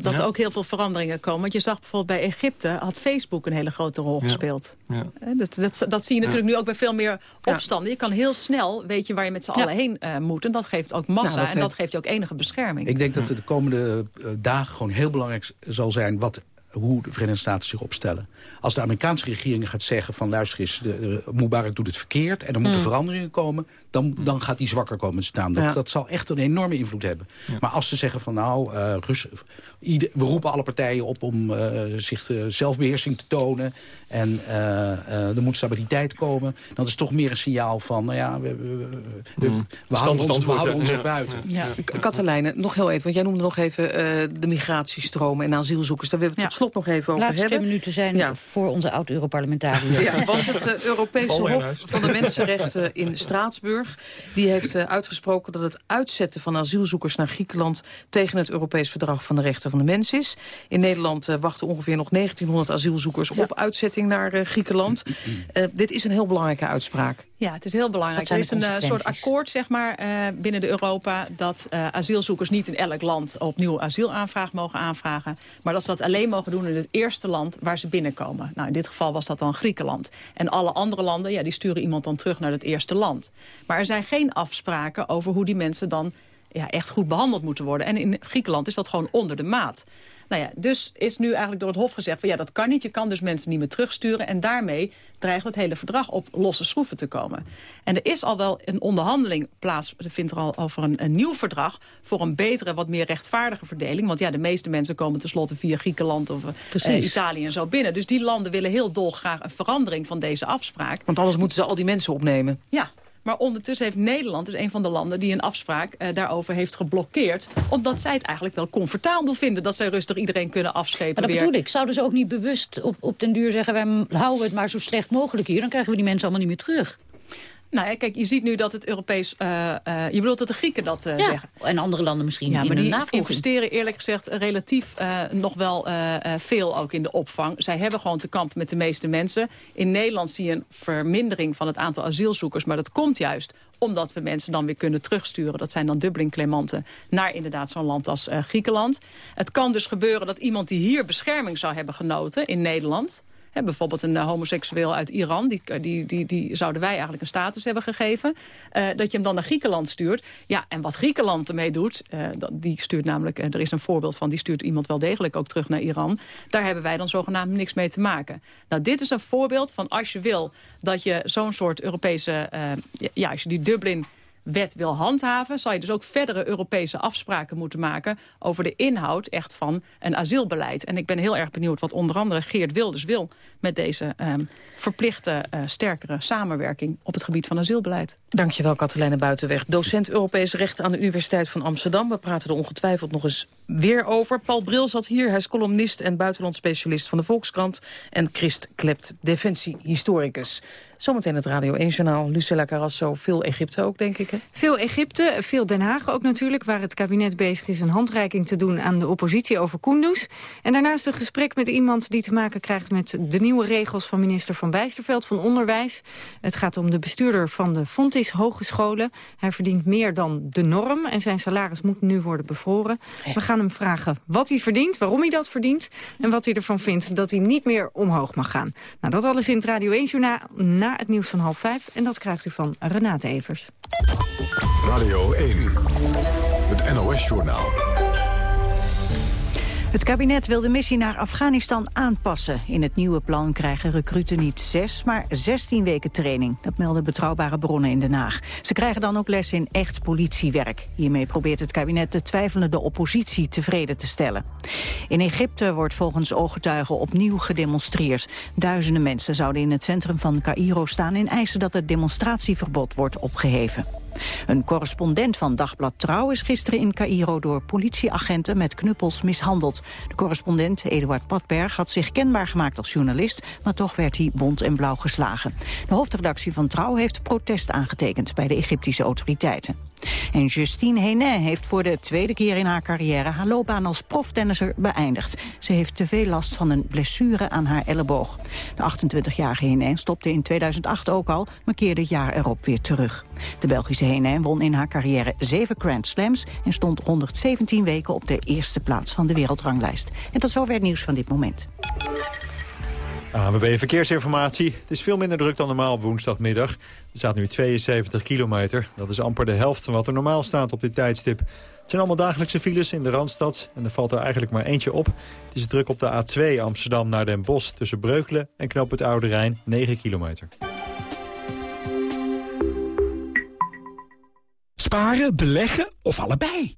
dat er ook heel veel veranderingen komen? Want je zag bijvoorbeeld bij Egypte had Facebook een hele grote rol gespeeld. Ja. Dat, dat, dat, zie je natuurlijk nu ook bij veel meer opstanden. Je kan heel snel, weet je waar je met z'n allen heen moet. En dat geeft ook massa nou, en dat geeft je ook enige bescherming. Ik denk dat het de komende uh, dagen gewoon heel belangrijk zal zijn... Wat, hoe de Verenigde Staten zich opstellen. Als de Amerikaanse regering gaat zeggen van... luister eens, de, de Mubarak doet het verkeerd... en er moeten mm. veranderingen komen dan, dan gaat die zwakker komen te staan. Dat, dat zal echt een enorme invloed hebben. Maar als ze zeggen van nou, uh, Rus, ieder, we roepen alle partijen op om uh, zich uh, zelfbeheersing te tonen. En er moet stabiliteit komen. Dan is het toch meer een signaal van, nou ja, we, we, we, mm. we houden ons, we houden ons er buiten. Ja. Katelijne, nog heel even, want jij noemde nog even de migratiestromen en asielzoekers. Daar willen we tot slot nog even over Laatste hebben. twee minuten zijn voor onze oud-Europarlementariër. Ja, want het Europese Hof van de Mensenrechten in Straatsburg die heeft uh, uitgesproken dat het uitzetten van asielzoekers naar Griekenland... tegen het Europees Verdrag van de Rechten van de Mens is. In Nederland uh, wachten ongeveer nog 1900 asielzoekers op uitzetting naar uh, Griekenland. dit is een heel belangrijke uitspraak. Ja, het is heel belangrijk. Er is een soort akkoord zeg maar, binnen de Europa... dat asielzoekers niet in elk land opnieuw asielaanvraag mogen aanvragen... maar dat ze dat alleen mogen doen in het eerste land waar ze binnenkomen. Nou, in dit geval was dat dan Griekenland. En alle andere landen ja, die sturen iemand dan terug naar het eerste land. Maar er zijn geen afspraken over hoe die mensen dan ja, echt goed behandeld moeten worden. En in Griekenland is dat gewoon onder de maat. Nou ja, dus is nu eigenlijk door het Hof gezegd... van ja, dat kan niet, je kan dus mensen niet meer terugsturen... en daarmee dreigt het hele verdrag op losse schroeven te komen. En er is al wel een onderhandeling plaats, vindt er al over een, een nieuw verdrag... voor een betere, wat meer rechtvaardige verdeling. Want ja, de meeste mensen komen tenslotte via Griekenland of uh, Italië en zo binnen. Dus die landen willen heel dolgraag een verandering van deze afspraak. Want anders moeten ze al die mensen opnemen. Ja, maar ondertussen heeft Nederland, dus een van de landen... die een afspraak uh, daarover heeft geblokkeerd. Omdat zij het eigenlijk wel comfortabel vinden... dat zij rustig iedereen kunnen afschepen Maar dat weer. bedoel ik. Zouden ze ook niet bewust op, op den duur zeggen... wij houden het maar zo slecht mogelijk hier... dan krijgen we die mensen allemaal niet meer terug. Nou ja, kijk, je ziet nu dat het Europees... Uh, uh, je bedoelt dat de Grieken dat uh, ja, zeggen. en andere landen misschien ja, in maar die investeren eerlijk gezegd relatief nog wel veel ook in de opvang. Zij hebben gewoon te kampen met de meeste mensen. In Nederland zie je een vermindering van het aantal asielzoekers. Maar dat komt juist omdat we mensen dan weer kunnen terugsturen. Dat zijn dan Dublin-claimanten naar inderdaad zo'n land als Griekenland. Het kan dus gebeuren dat iemand die hier bescherming zou hebben genoten in Nederland bijvoorbeeld een uh, homoseksueel uit Iran, die, die, die, die zouden wij eigenlijk een status hebben gegeven. Uh, dat je hem dan naar Griekenland stuurt. Ja, en wat Griekenland ermee doet, die stuurt namelijk, er is een voorbeeld van, die stuurt iemand wel degelijk ook terug naar Iran. Daar hebben wij dan zogenaamd niks mee te maken. Nou, dit is een voorbeeld van als je wil dat je zo'n soort Europese, ja, als je die Dublin wet wil handhaven... zal je dus ook verdere Europese afspraken moeten maken... over de inhoud echt van een asielbeleid. En ik ben heel erg benieuwd wat onder andere Geert Wilders wil... met deze um, verplichte, uh, sterkere samenwerking op het gebied van asielbeleid. Dankjewel, Katelijne Buitenweg. Docent Europees Recht aan de Universiteit van Amsterdam. We praten er ongetwijfeld nog eens weer over. Paul Bril zat hier. Hij is columnist en buitenlandspecialist van de Volkskrant. En Christ Klept, defensiehistoricus. Zometeen het Radio 1-journaal. Lucella Carrasso, veel Egypte ook, denk ik, hè? Veel Egypte, veel Den Haag ook natuurlijk... waar het kabinet bezig is een handreiking te doen aan de oppositie over Kunduz. En daarnaast een gesprek met iemand die te maken krijgt... met de nieuwe regels van minister Van Bijsterveld van Onderwijs. Het gaat om de bestuurder van de Fontis Hogescholen. Hij verdient meer dan de norm en zijn salaris moet nu worden bevroren. We gaan hem vragen wat hij verdient, waarom hij dat verdient... en wat hij ervan vindt dat hij niet meer omhoog mag gaan. Nou, dat alles in het Radio 1-journaal na het nieuws van half vijf. En dat krijgt u van Renate Evers. Radio 1, het NOS-journaal. Het kabinet wil de missie naar Afghanistan aanpassen. In het nieuwe plan krijgen recruten niet zes, maar 16 weken training. Dat melden betrouwbare bronnen in Den Haag. Ze krijgen dan ook les in echt politiewerk. Hiermee probeert het kabinet de twijfelende oppositie tevreden te stellen. In Egypte wordt volgens ooggetuigen opnieuw gedemonstreerd. Duizenden mensen zouden in het centrum van Cairo staan... en eisen dat het demonstratieverbod wordt opgeheven. Een correspondent van Dagblad Trouw is gisteren in Cairo door politieagenten met knuppels mishandeld. De correspondent Eduard Patberg had zich kenbaar gemaakt als journalist, maar toch werd hij bont en blauw geslagen. De hoofdredactie van Trouw heeft protest aangetekend bij de Egyptische autoriteiten. En Justine Henin heeft voor de tweede keer in haar carrière haar loopbaan als proftennisser beëindigd. Ze heeft te veel last van een blessure aan haar elleboog. De 28-jarige Henin stopte in 2008 ook al, maar keerde het jaar erop weer terug. De Belgische Henin won in haar carrière zeven Grand Slams en stond 117 weken op de eerste plaats van de wereldranglijst. En tot zover het nieuws van dit moment. ANWB Verkeersinformatie. Het is veel minder druk dan normaal op woensdagmiddag. Er staat nu 72 kilometer. Dat is amper de helft van wat er normaal staat op dit tijdstip. Het zijn allemaal dagelijkse files in de Randstad. En er valt er eigenlijk maar eentje op. Het is druk op de A2 Amsterdam naar Den Bosch... tussen Breukelen en Knoop het Oude Rijn, 9 kilometer. Sparen, beleggen of allebei?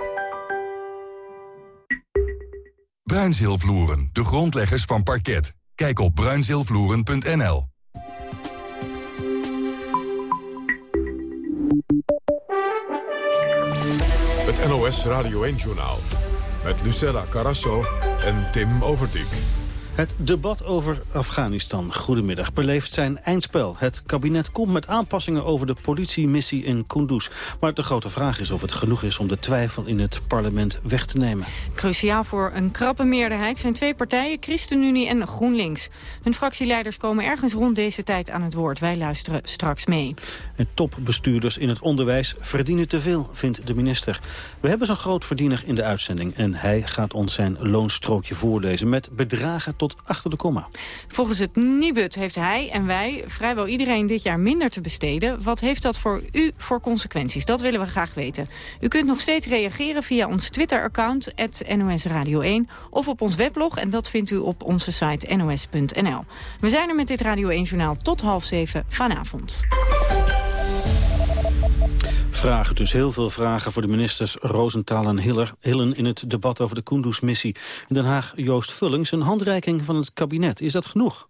Bruinzeelvloeren, de grondleggers van parket. Kijk op bruinzeelvloeren.nl. Het NOS Radio 1-journaal. Met Lucella Carasso en Tim Overdijk. Het debat over Afghanistan, goedemiddag, beleeft zijn eindspel. Het kabinet komt met aanpassingen over de politiemissie in Kunduz. Maar de grote vraag is of het genoeg is om de twijfel in het parlement weg te nemen. Cruciaal voor een krappe meerderheid zijn twee partijen, ChristenUnie en GroenLinks. Hun fractieleiders komen ergens rond deze tijd aan het woord. Wij luisteren straks mee. En topbestuurders in het onderwijs verdienen te veel, vindt de minister. We hebben zo'n groot verdiener in de uitzending en hij gaat ons zijn loonstrookje voorlezen met bedragen tot achter de komma. Volgens het Nibud heeft hij en wij vrijwel iedereen dit jaar minder te besteden. Wat heeft dat voor u voor consequenties? Dat willen we graag weten. U kunt nog steeds reageren via ons Twitter-account, NOS Radio 1, of op ons weblog. En dat vindt u op onze site nos.nl. We zijn er met dit Radio 1-journaal tot half zeven vanavond vragen. Dus heel veel vragen voor de ministers Rosenthal en Hiller, Hillen... in het debat over de Kunduz-missie. In Den Haag Joost Vullings, een handreiking van het kabinet. Is dat genoeg?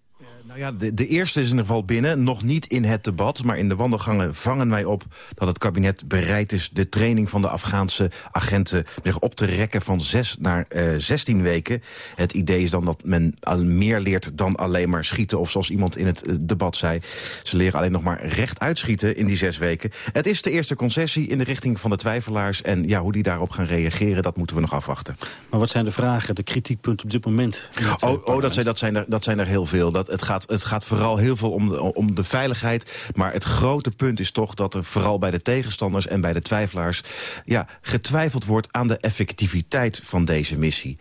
Nou ja, de, de, eerste is in ieder geval binnen. Nog niet in het debat, maar in de wandelgangen vangen wij op... dat het kabinet bereid is de training van de Afghaanse agenten... zich op te rekken van zes naar uh, eh, 16 weken. Het idee is dan dat men al meer leert dan alleen maar schieten... of zoals iemand in het uh, debat zei... ze leren alleen nog maar recht uitschieten in die zes weken. Het is de eerste concessie in de richting van de twijfelaars... en ja, hoe die daarop gaan reageren, dat moeten we nog afwachten. Maar wat zijn de vragen, de kritiekpunten op dit moment? Oh, oh dat, zijn, dat, zijn er, dat zijn er heel veel. Dat, het gaat het gaat vooral heel veel om de, om de veiligheid. Maar het grote punt is toch dat er vooral bij de tegenstanders en bij de twijfelaars... Ja, getwijfeld wordt aan de effectiviteit van deze missie.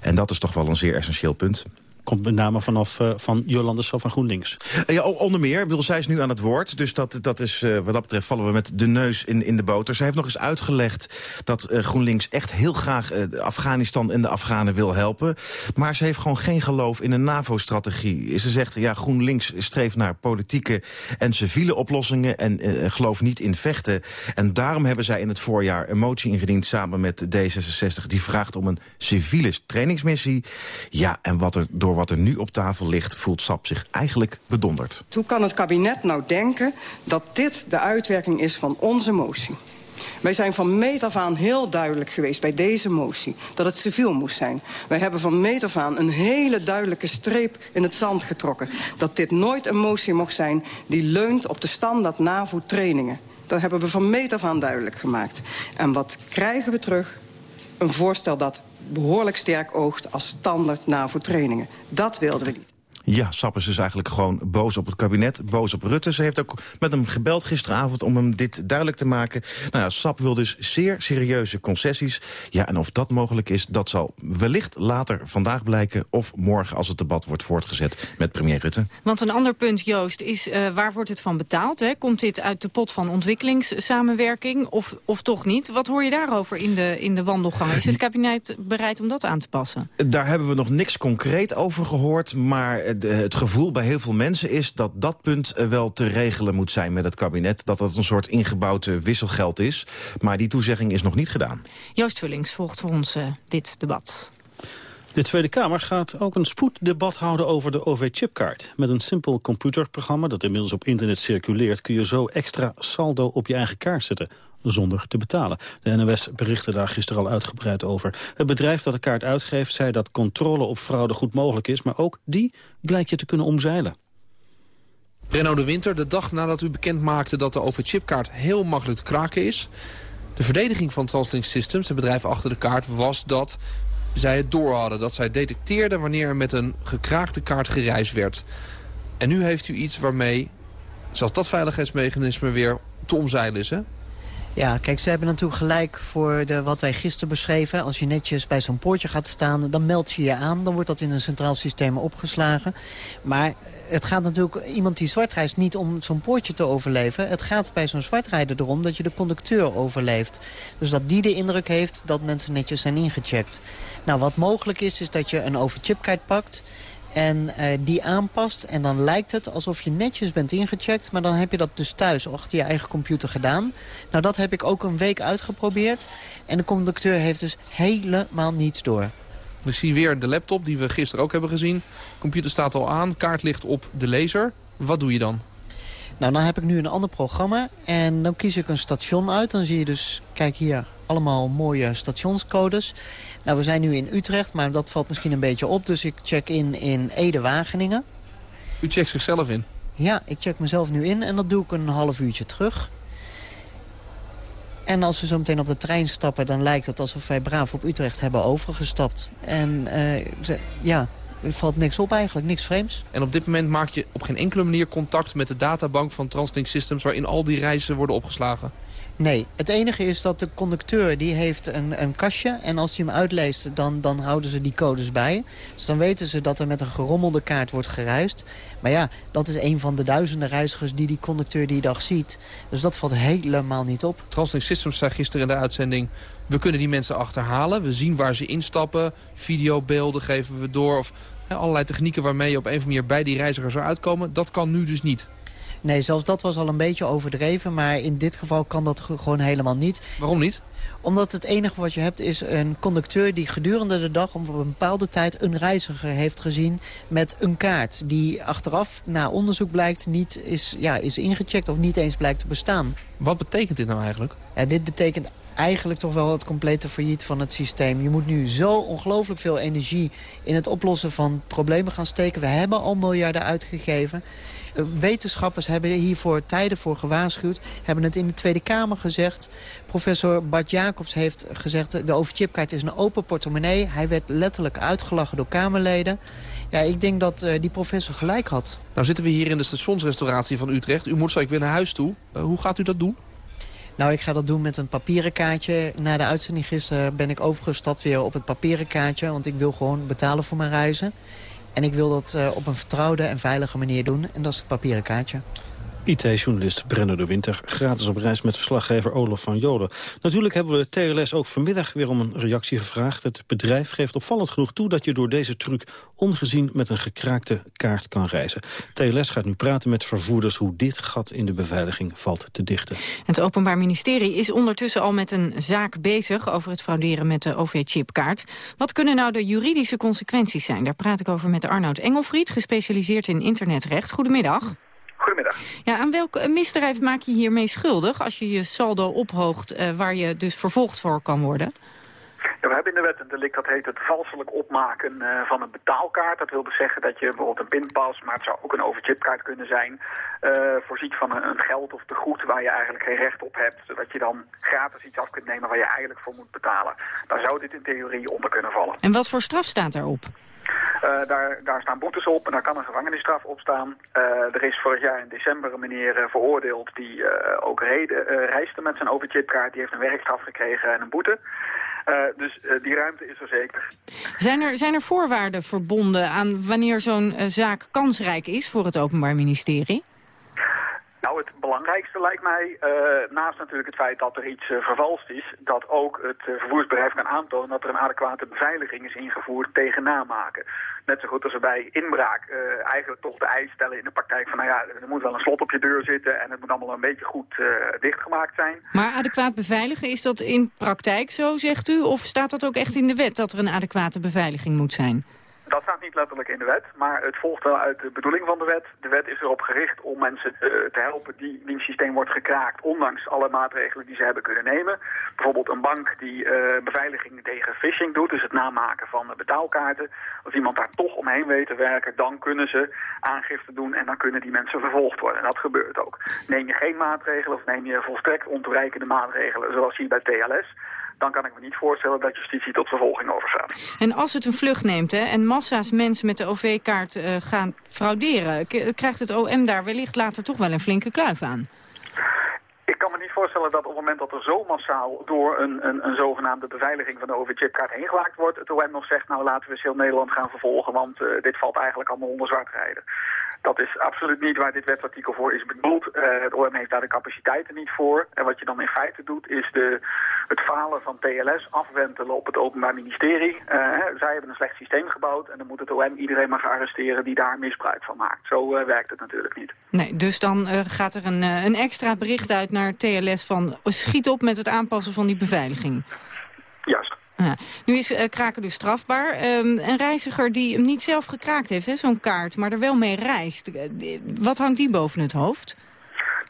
En dat is toch wel een zeer essentieel punt komt met name vanaf uh, van Jolande van GroenLinks. Uh, ja, onder meer. Bedoel, zij is nu aan het woord. Dus dat, dat is, uh, wat dat betreft vallen we met de neus in, in de boter. Zij heeft nog eens uitgelegd dat GroenLinks echt heel graag Afghanistan en de Afghanen wil helpen. Maar ze heeft gewoon geen geloof in een NAVO-strategie. Ze zegt, ja, GroenLinks streeft naar politieke en civiele oplossingen... en gelooft niet in vechten. En daarom hebben zij in het voorjaar een motie ingediend... samen met D66, die vraagt om een civiele trainingsmissie. Ja, en wat er door wat er nu op tafel ligt... voelt SAP zich eigenlijk bedonderd. Hoe kan het kabinet nou denken dat dit de uitwerking is van onze motie? Wij zijn van meet af aan heel duidelijk geweest bij deze motie... dat het civiel moest zijn. Wij hebben van meet af aan een hele duidelijke streep in het zand getrokken. Dat dit nooit een motie mocht zijn die leunt op de standaard NAVO-trainingen. Dat hebben we van meet af aan duidelijk gemaakt. En wat krijgen we terug? Een voorstel dat behoorlijk sterk oogt als standaard NAVO-trainingen. Dat wilden we niet. Ja, Sap is dus eigenlijk gewoon boos op het kabinet, boos op Rutte. Ze heeft ook met hem gebeld gisteravond om hem dit duidelijk te maken. Nou ja, Sap wil dus zeer serieuze concessies. Ja, en of dat mogelijk is, dat zal wellicht later vandaag blijken... of morgen als het debat wordt voortgezet met premier Rutte. Want een ander punt, Joost, is uh, waar wordt het van betaald? Hè? Komt dit uit de pot van ontwikkelingssamenwerking of, of toch niet? Wat hoor je daarover in de, in de wandelgang? Is het kabinet bereid om dat aan te passen? Daar hebben we nog niks concreet over gehoord, maar het gevoel bij heel veel mensen is dat dat punt eh, wel te regelen moet zijn met het kabinet. Dat dat een soort ingebouwd wisselgeld is. Maar die toezegging is nog niet gedaan. Joost Vullings volgt voor ons uh, dit debat. De Tweede Kamer gaat ook een spoeddebat houden over de OV-chipkaart. Met een simpel computerprogramma dat inmiddels op internet circuleert... kun je zo extra saldo op je eigen kaart zetten zonder te betalen. De NOS berichtte daar gisteren al uitgebreid over. Het bedrijf dat de kaart uitgeeft zei dat controle op fraude goed mogelijk is... maar ook die blijkt je te kunnen omzeilen. Renaud de Winter, de dag nadat u bekend maakte dat de overchipkaart heel makkelijk te kraken is... de verdediging van Translink Systems, het bedrijf achter de kaart, was dat zij het door hadden. Dat zij detecteerden wanneer er met een gekraakte kaart gereisd werd. En nu heeft u iets waarmee, zelfs dat veiligheidsmechanisme weer te omzeilen is, hè? Ja, kijk, ze hebben natuurlijk gelijk voor de, wat wij gisteren beschreven. Als je netjes bij zo'n poortje gaat staan, dan meld je je aan. Dan wordt dat in een centraal systeem opgeslagen. Maar het gaat natuurlijk iemand die zwart reist niet om zo'n poortje te overleven. Het gaat bij zo'n zwartrijder erom dat je de conducteur overleeft. Dus dat die de indruk heeft dat mensen netjes zijn ingecheckt. Nou, wat mogelijk is, is dat je een overchipkaart pakt en uh, die aanpast. En dan lijkt het alsof je netjes bent ingecheckt. Maar dan heb je dat dus thuis achter je eigen computer gedaan. Nou, dat heb ik ook een week uitgeprobeerd. En de conducteur heeft dus helemaal niets door. We zien weer de laptop die we gisteren ook hebben gezien. De computer staat al aan, kaart ligt op de laser. Wat doe je dan? Nou, dan heb ik nu een ander programma. En dan kies ik een station uit. Dan zie je dus, kijk hier, allemaal mooie stationscodes. Nou, we zijn nu in Utrecht, maar dat valt misschien een beetje op. Dus ik check in in Ede-Wageningen. U checkt zichzelf in? Ja, ik check mezelf nu in en dat doe ik een half uurtje terug. En als we zo meteen op de trein stappen, dan lijkt het alsof wij braaf op Utrecht hebben overgestapt. En uh, ja, er valt niks op eigenlijk, niks vreemds. En op dit moment maak je op geen enkele manier contact met de databank van Translink Systems... waarin al die reizen worden opgeslagen? Nee, het enige is dat de conducteur die heeft een, een kastje... en als hij hem uitleest, dan, dan houden ze die codes bij. Dus dan weten ze dat er met een gerommelde kaart wordt gereisd. Maar ja, dat is een van de duizenden reizigers die die conducteur die dag ziet. Dus dat valt helemaal niet op. Translink Systems zei gisteren in de uitzending... we kunnen die mensen achterhalen, we zien waar ze instappen... videobeelden geven we door of allerlei technieken waarmee je op een of andere manier bij die reiziger zou uitkomen. Dat kan nu dus niet. Nee, zelfs dat was al een beetje overdreven. Maar in dit geval kan dat gewoon helemaal niet. Waarom niet? Omdat het enige wat je hebt is een conducteur die gedurende de dag... op een bepaalde tijd een reiziger heeft gezien met een kaart. Die achteraf na onderzoek blijkt niet is, ja, is ingecheckt of niet eens blijkt te bestaan. Wat betekent dit nou eigenlijk? Ja, dit betekent eigenlijk toch wel het complete failliet van het systeem. Je moet nu zo ongelooflijk veel energie in het oplossen van problemen gaan steken. We hebben al miljarden uitgegeven. Eh, wetenschappers hebben hiervoor tijden voor gewaarschuwd. Hebben het in de Tweede Kamer gezegd. Professor Bart Jacobs heeft gezegd... de overchipkaart is een open portemonnee. Hij werd letterlijk uitgelachen door Kamerleden. Ja, ik denk dat uh, die professor gelijk had. Nou zitten we hier in de stationsrestauratie van Utrecht. U moet straks weer naar huis toe. Uh, hoe gaat u dat doen? Nou, ik ga dat doen met een papieren kaartje. Na de uitzending gisteren ben ik overgestapt weer op het papieren kaartje. Want ik wil gewoon betalen voor mijn reizen. En ik wil dat uh, op een vertrouwde en veilige manier doen. En dat is het papieren kaartje. IT-journalist Brenno de Winter, gratis op reis met verslaggever Olaf van Joden. Natuurlijk hebben we TLS ook vanmiddag weer om een reactie gevraagd. Het bedrijf geeft opvallend genoeg toe dat je door deze truc ongezien met een gekraakte kaart kan reizen. TLS gaat nu praten met vervoerders hoe dit gat in de beveiliging valt te dichten. Het Openbaar Ministerie is ondertussen al met een zaak bezig over het frauderen met de OV-chipkaart. Wat kunnen nou de juridische consequenties zijn? Daar praat ik over met Arnoud Engelfried, gespecialiseerd in internetrecht. Goedemiddag. Goedemiddag. Ja, aan welk misdrijf maak je hiermee schuldig als je je saldo ophoogt uh, waar je dus vervolgd voor kan worden? Ja, we hebben in de wet een delict dat heet het valselijk opmaken uh, van een betaalkaart. Dat wil dus zeggen dat je bijvoorbeeld een pinpas, maar het zou ook een overchipkaart kunnen zijn, uh, voorziet van een, een, geld of te goed waar je eigenlijk geen recht op hebt. Zodat je dan gratis iets af kunt nemen waar je eigenlijk voor moet betalen. Daar zou dit in theorie onder kunnen vallen. En wat voor straf staat daarop? Uh, daar, daar staan boetes op en daar kan een gevangenisstraf op staan. Uh, er is vorig jaar in december een meneer uh, veroordeeld die ook reden, reisde met zijn overchipkaart. Die heeft een werkstraf gekregen en een boete. dus die ruimte is er zeker. Zijn er, zijn er voorwaarden verbonden aan wanneer zo'n zaak kansrijk is voor het Openbaar Ministerie? Nou, het belangrijkste lijkt mij, uh, naast natuurlijk het feit dat er iets uh, vervalst is, dat ook het uh, vervoersbedrijf kan aantonen dat er een adequate beveiliging is ingevoerd tegen namaken. Net zo goed als er bij inbraak eigenlijk toch de eis stellen in de praktijk van, nou ja, er moet wel een slot op je deur zitten en het moet allemaal een beetje goed dichtgemaakt zijn. Maar adequaat beveiligen, is dat in praktijk zo, zegt u? Of staat dat ook echt in de wet dat er een adequate beveiliging moet zijn? Dat staat niet letterlijk in de wet, maar het volgt wel uit de bedoeling van de wet. De wet is erop gericht om mensen uh, te helpen die wiens systeem wordt gekraakt, ondanks alle maatregelen die ze hebben kunnen nemen. Bijvoorbeeld een bank die uh, beveiliging tegen phishing doet, dus het namaken van betaalkaarten. Als iemand daar toch omheen weet te werken, dan kunnen ze aangifte doen en dan kunnen die mensen vervolgd worden. En dat gebeurt ook. Neem je geen maatregelen of neem je volstrekt ontoereikende maatregelen, zoals hier bij TLS dan kan ik me niet voorstellen dat justitie tot vervolging overgaat. En als het een vlucht neemt hè, en massa's mensen met de OV-kaart uh, gaan frauderen... krijgt het OM daar wellicht later toch wel een flinke kluif aan? Niet voorstellen dat op het moment dat er zo massaal door een, een, een zogenaamde beveiliging van de OV-chipkaart heen gewaakt wordt, het OM nog zegt, nou laten we heel Nederland gaan vervolgen, want uh, dit valt eigenlijk allemaal onder zwart rijden. Dat is absoluut niet waar dit wetsartikel voor is bedoeld. Uh, het OM heeft daar de capaciteiten niet voor. En wat je dan in feite doet, is de, het falen van TLS afwentelen op het Openbaar Ministerie. Uh, zij hebben een slecht systeem gebouwd en dan moet het OM iedereen maar gaan arresteren die daar misbruik van maakt. Zo werkt het natuurlijk niet. Nee, dus dan gaat er een, een extra bericht uit naar TLS van schiet op met het aanpassen van die beveiliging. Juist. Ja. Nu is uh, kraken dus strafbaar. Um, een reiziger die hem niet zelf gekraakt heeft, zo'n kaart, maar er wel mee reist. wat hangt die boven het hoofd?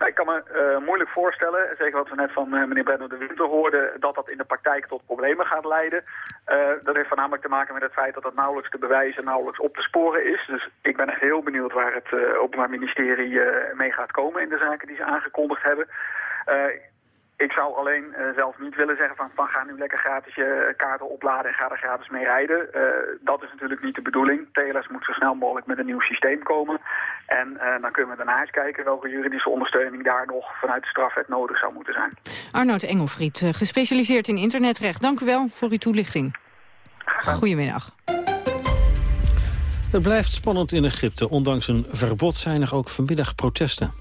ik kan me uh, moeilijk voorstellen, zeker wat we net van uh, meneer Brenno de Winter hoorden, dat dat in de praktijk tot problemen gaat leiden. Uh, dat heeft voornamelijk te maken met het feit dat dat nauwelijks te bewijzen, nauwelijks op te sporen is. Dus ik ben echt heel benieuwd waar het Openbaar Ministerie mee gaat komen in de zaken die ze aangekondigd hebben. Ik zou alleen uh, zelf niet willen zeggen van, van ga nu lekker gratis je kaarten opladen en ga er gratis mee rijden. Uh, dat is natuurlijk niet de bedoeling. TLS moet zo snel mogelijk met een nieuw systeem komen. En uh, dan kunnen we daarna eens kijken welke juridische ondersteuning daar nog vanuit de strafwet nodig zou moeten zijn. Arnoud Engelfried, gespecialiseerd in internetrecht. Dank u wel voor uw toelichting. Goedemiddag. Het blijft spannend in Egypte. Ondanks een verbod zijn er ook vanmiddag protesten.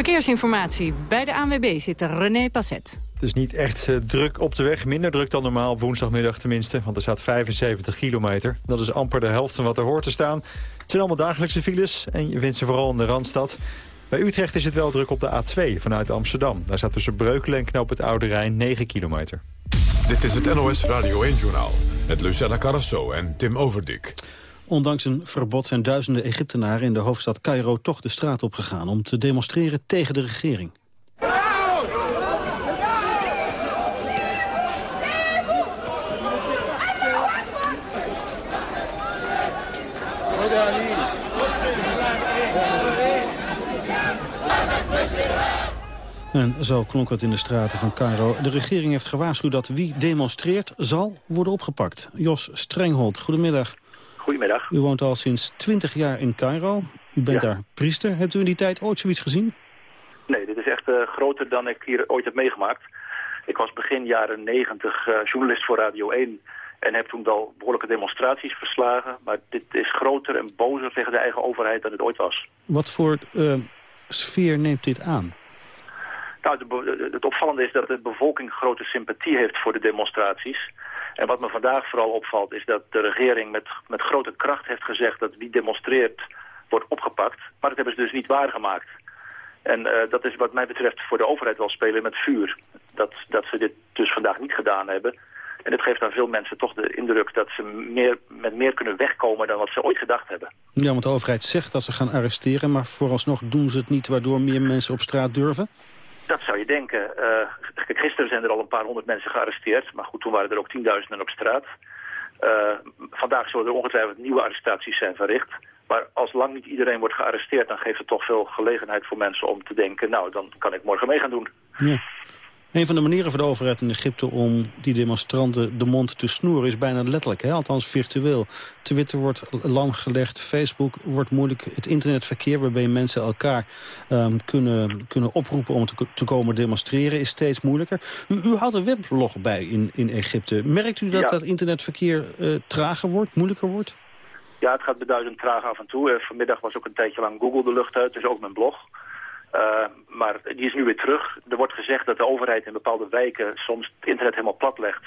Verkeersinformatie. Bij de ANWB zit René Passet. Het is niet echt uh, druk op de weg. Minder druk dan normaal, woensdagmiddag tenminste. Want er staat 75 kilometer. Dat is amper de helft van wat er hoort te staan. Het zijn allemaal dagelijkse files en je vindt ze vooral in de Randstad. Bij Utrecht is het wel druk op de A2 vanuit Amsterdam. Daar staat tussen Breukelen en Knoop het Oude Rijn 9 kilometer. Dit is het NOS Radio 1-journaal met Lucella Carrasso en Tim Overdik. Ondanks een verbod zijn duizenden Egyptenaren in de hoofdstad Cairo toch de straat opgegaan om te demonstreren tegen de regering. En zo klonk het in de straten van Cairo. De regering heeft gewaarschuwd dat wie demonstreert zal worden opgepakt. Jos Strenghold, goedemiddag. Goedemiddag. U woont al sinds 20 jaar in Cairo. U bent daar priester. Hebt u in die tijd ooit zoiets gezien? Nee, dit is echt uh, groter dan ik hier ooit heb meegemaakt. Ik was begin jaren 90 uh, eh, journalist voor Radio 1... en heb toen wel behoorlijke demonstraties verslagen. Maar dit is groter en bozer tegen de eigen overheid dan het ooit was. Wat voor uh, sfeer neemt dit aan? Nou, de, het opvallende is dat de bevolking grote sympathie heeft voor de demonstraties... En wat me vandaag vooral opvalt is dat de regering met, met grote kracht heeft gezegd dat wie demonstreert wordt opgepakt. Maar dat hebben ze dus niet waargemaakt. En uh, dat is wat mij betreft voor de overheid wel spelen met vuur. Dat, dat ze dit dus vandaag niet gedaan hebben. En dit geeft aan veel mensen toch de indruk dat ze meer, met meer kunnen wegkomen dan wat ze ooit gedacht hebben. Ja, want de overheid zegt dat ze gaan arresteren, maar vooralsnog doen ze het niet waardoor meer mensen op straat durven? Dat zou je denken. Uh, gisteren zijn er al een paar honderd mensen gearresteerd. Maar goed, toen waren er ook tienduizenden op straat. Uh, vandaag zullen er ongetwijfeld nieuwe arrestaties zijn verricht. Maar als lang niet iedereen wordt gearresteerd... dan geeft het toch veel gelegenheid voor mensen om te denken... nou, dan kan ik morgen mee gaan doen. Ja. Een van de manieren voor de overheid in Egypte om die demonstranten de mond te snoeren is bijna letterlijk, hè? althans virtueel. Twitter wordt lam gelegd, Facebook wordt moeilijk. Het internetverkeer waarbij mensen elkaar um, kunnen, kunnen oproepen om te, te, komen demonstreren is steeds moeilijker. U, u houdt een weblog bij in, in Egypte. Merkt u dat dat internetverkeer uh, trager wordt, moeilijker wordt? Ja, het gaat beduidend traag af en toe. Uh, vanmiddag was ook een tijdje lang Google de lucht uit, dus ook mijn blog. Uh, maar die is nu weer terug. Er wordt gezegd dat de overheid in bepaalde wijken soms het internet helemaal plat legt.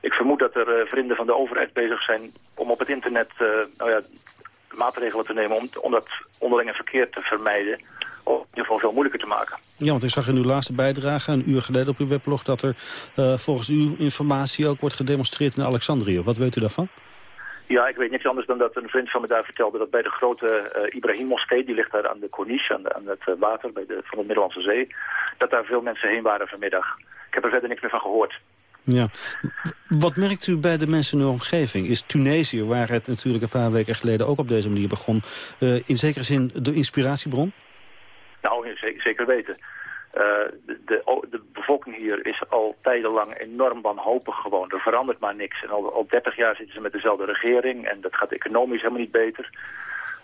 Ik vermoed dat er uh, vrienden van de overheid bezig zijn om op het internet uh, nou ja, maatregelen te nemen om, om dat onderlinge verkeer te vermijden. Of in ieder geval veel moeilijker te maken. Ja, want ik zag in uw laatste bijdrage, een uur geleden op uw weblog... dat er volgens uw informatie ook wordt gedemonstreerd in Alexandrië. Wat weet u daarvan? Ja, ik weet niks anders dan dat een vriend van me daar vertelde... dat bij de grote uh, Ibrahim-moskee, die ligt daar aan de Corniche, aan, aan het uh, water bij de, van de Middellandse Zee... dat daar veel mensen heen waren vanmiddag. Ik heb er verder niks meer van gehoord. Ja. Wat merkt u bij de mensen in uw omgeving? Is Tunesië, waar het natuurlijk een paar weken geleden ook op deze manier begon... Uh, in zekere zin de inspiratiebron? Nou, zeker weten. Uh, de, de, de, bevolking hier is al tijdenlang enorm wanhopig gewoon. Er verandert maar niks. En al, al 30 jaar zitten ze met dezelfde regering en dat gaat economisch helemaal niet beter.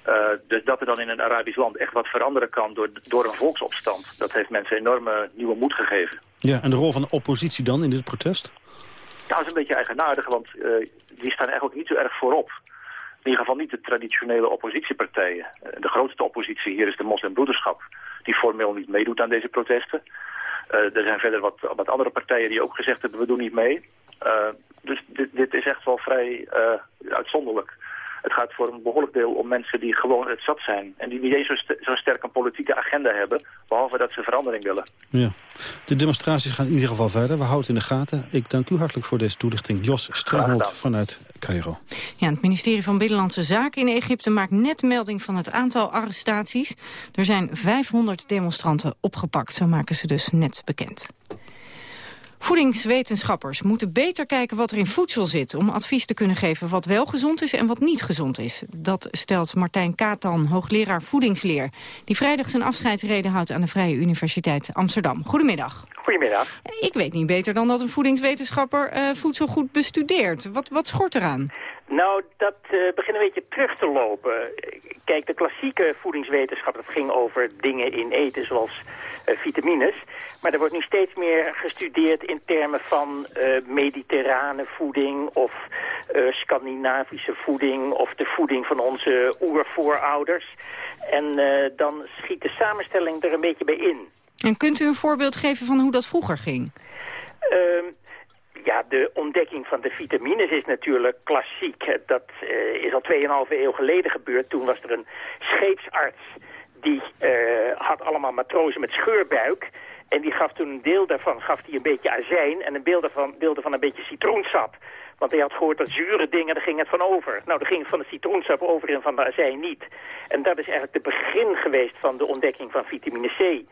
Uh, dus dat er dan in een Arabisch land echt wat veranderen kan door, door een volksopstand... dat heeft mensen enorme nieuwe moed gegeven. Ja, en de rol van de oppositie dan in dit protest? Ja, dat is een beetje eigenaardig, want uh, die staan eigenlijk niet zo erg voorop. In ieder geval niet de traditionele oppositiepartijen. De grootste oppositie hier is de moslimbroederschap die formeel niet meedoet aan deze protesten. Uh, er zijn verder wat, wat andere partijen die ook gezegd hebben, we doen niet mee. Uh, dus dit, dit, is echt wel vrij uh, uitzonderlijk. Het gaat voor een behoorlijk deel om mensen die gewoon het zat zijn. En die niet eens zo'n zo sterk een politieke agenda hebben. Behalve dat ze verandering willen. Ja. De demonstraties gaan in ieder geval verder. We houden het in de gaten. Ik dank u hartelijk voor deze toelichting. Jos Strelholt vanuit Cairo. Ja, het ministerie van Binnenlandse Zaken in Egypte maakt net melding van het aantal arrestaties. Er zijn 500 demonstranten opgepakt. Zo maken ze dus net bekend. Voedingswetenschappers moeten beter kijken wat er in voedsel zit... om advies te kunnen geven wat wel gezond is en wat niet gezond is. Dat stelt Martijn Katan, hoogleraar voedingsleer... die vrijdag zijn afscheidsreden houdt aan de Vrije Universiteit Amsterdam. Goedemiddag. Goedemiddag. Ik weet niet beter dan dat een voedingswetenschapper uh, voedsel goed bestudeert. Wat, wat schort eraan? Nou, dat uh, begint een beetje terug te lopen. Kijk, de klassieke voedingswetenschap, dat ging over dingen in eten zoals uh, vitamines. Maar er wordt nu steeds meer gestudeerd in termen van uh, mediterrane voeding of Scandinavische voeding of de voeding van onze oervoorouders. En dan schiet de samenstelling er een beetje bij in. En kunt u een voorbeeld geven van hoe dat vroeger ging? Ja, de ontdekking van de vitamines is natuurlijk klassiek. Dat uh, is al 2,5 eeuw geleden gebeurd. Toen was er een scheepsarts die uh, had allemaal matrozen met scheurbuik. En die gaf toen een deel daarvan gaf die een beetje azijn en een deel daarvan, deel daarvan een beetje citroensap. Want hij had gehoord dat zure dingen, daar ging het van over. Nou, daar ging het van de citroensap over en van de azijn niet. En dat is eigenlijk het begin geweest van de ontdekking van vitamine C.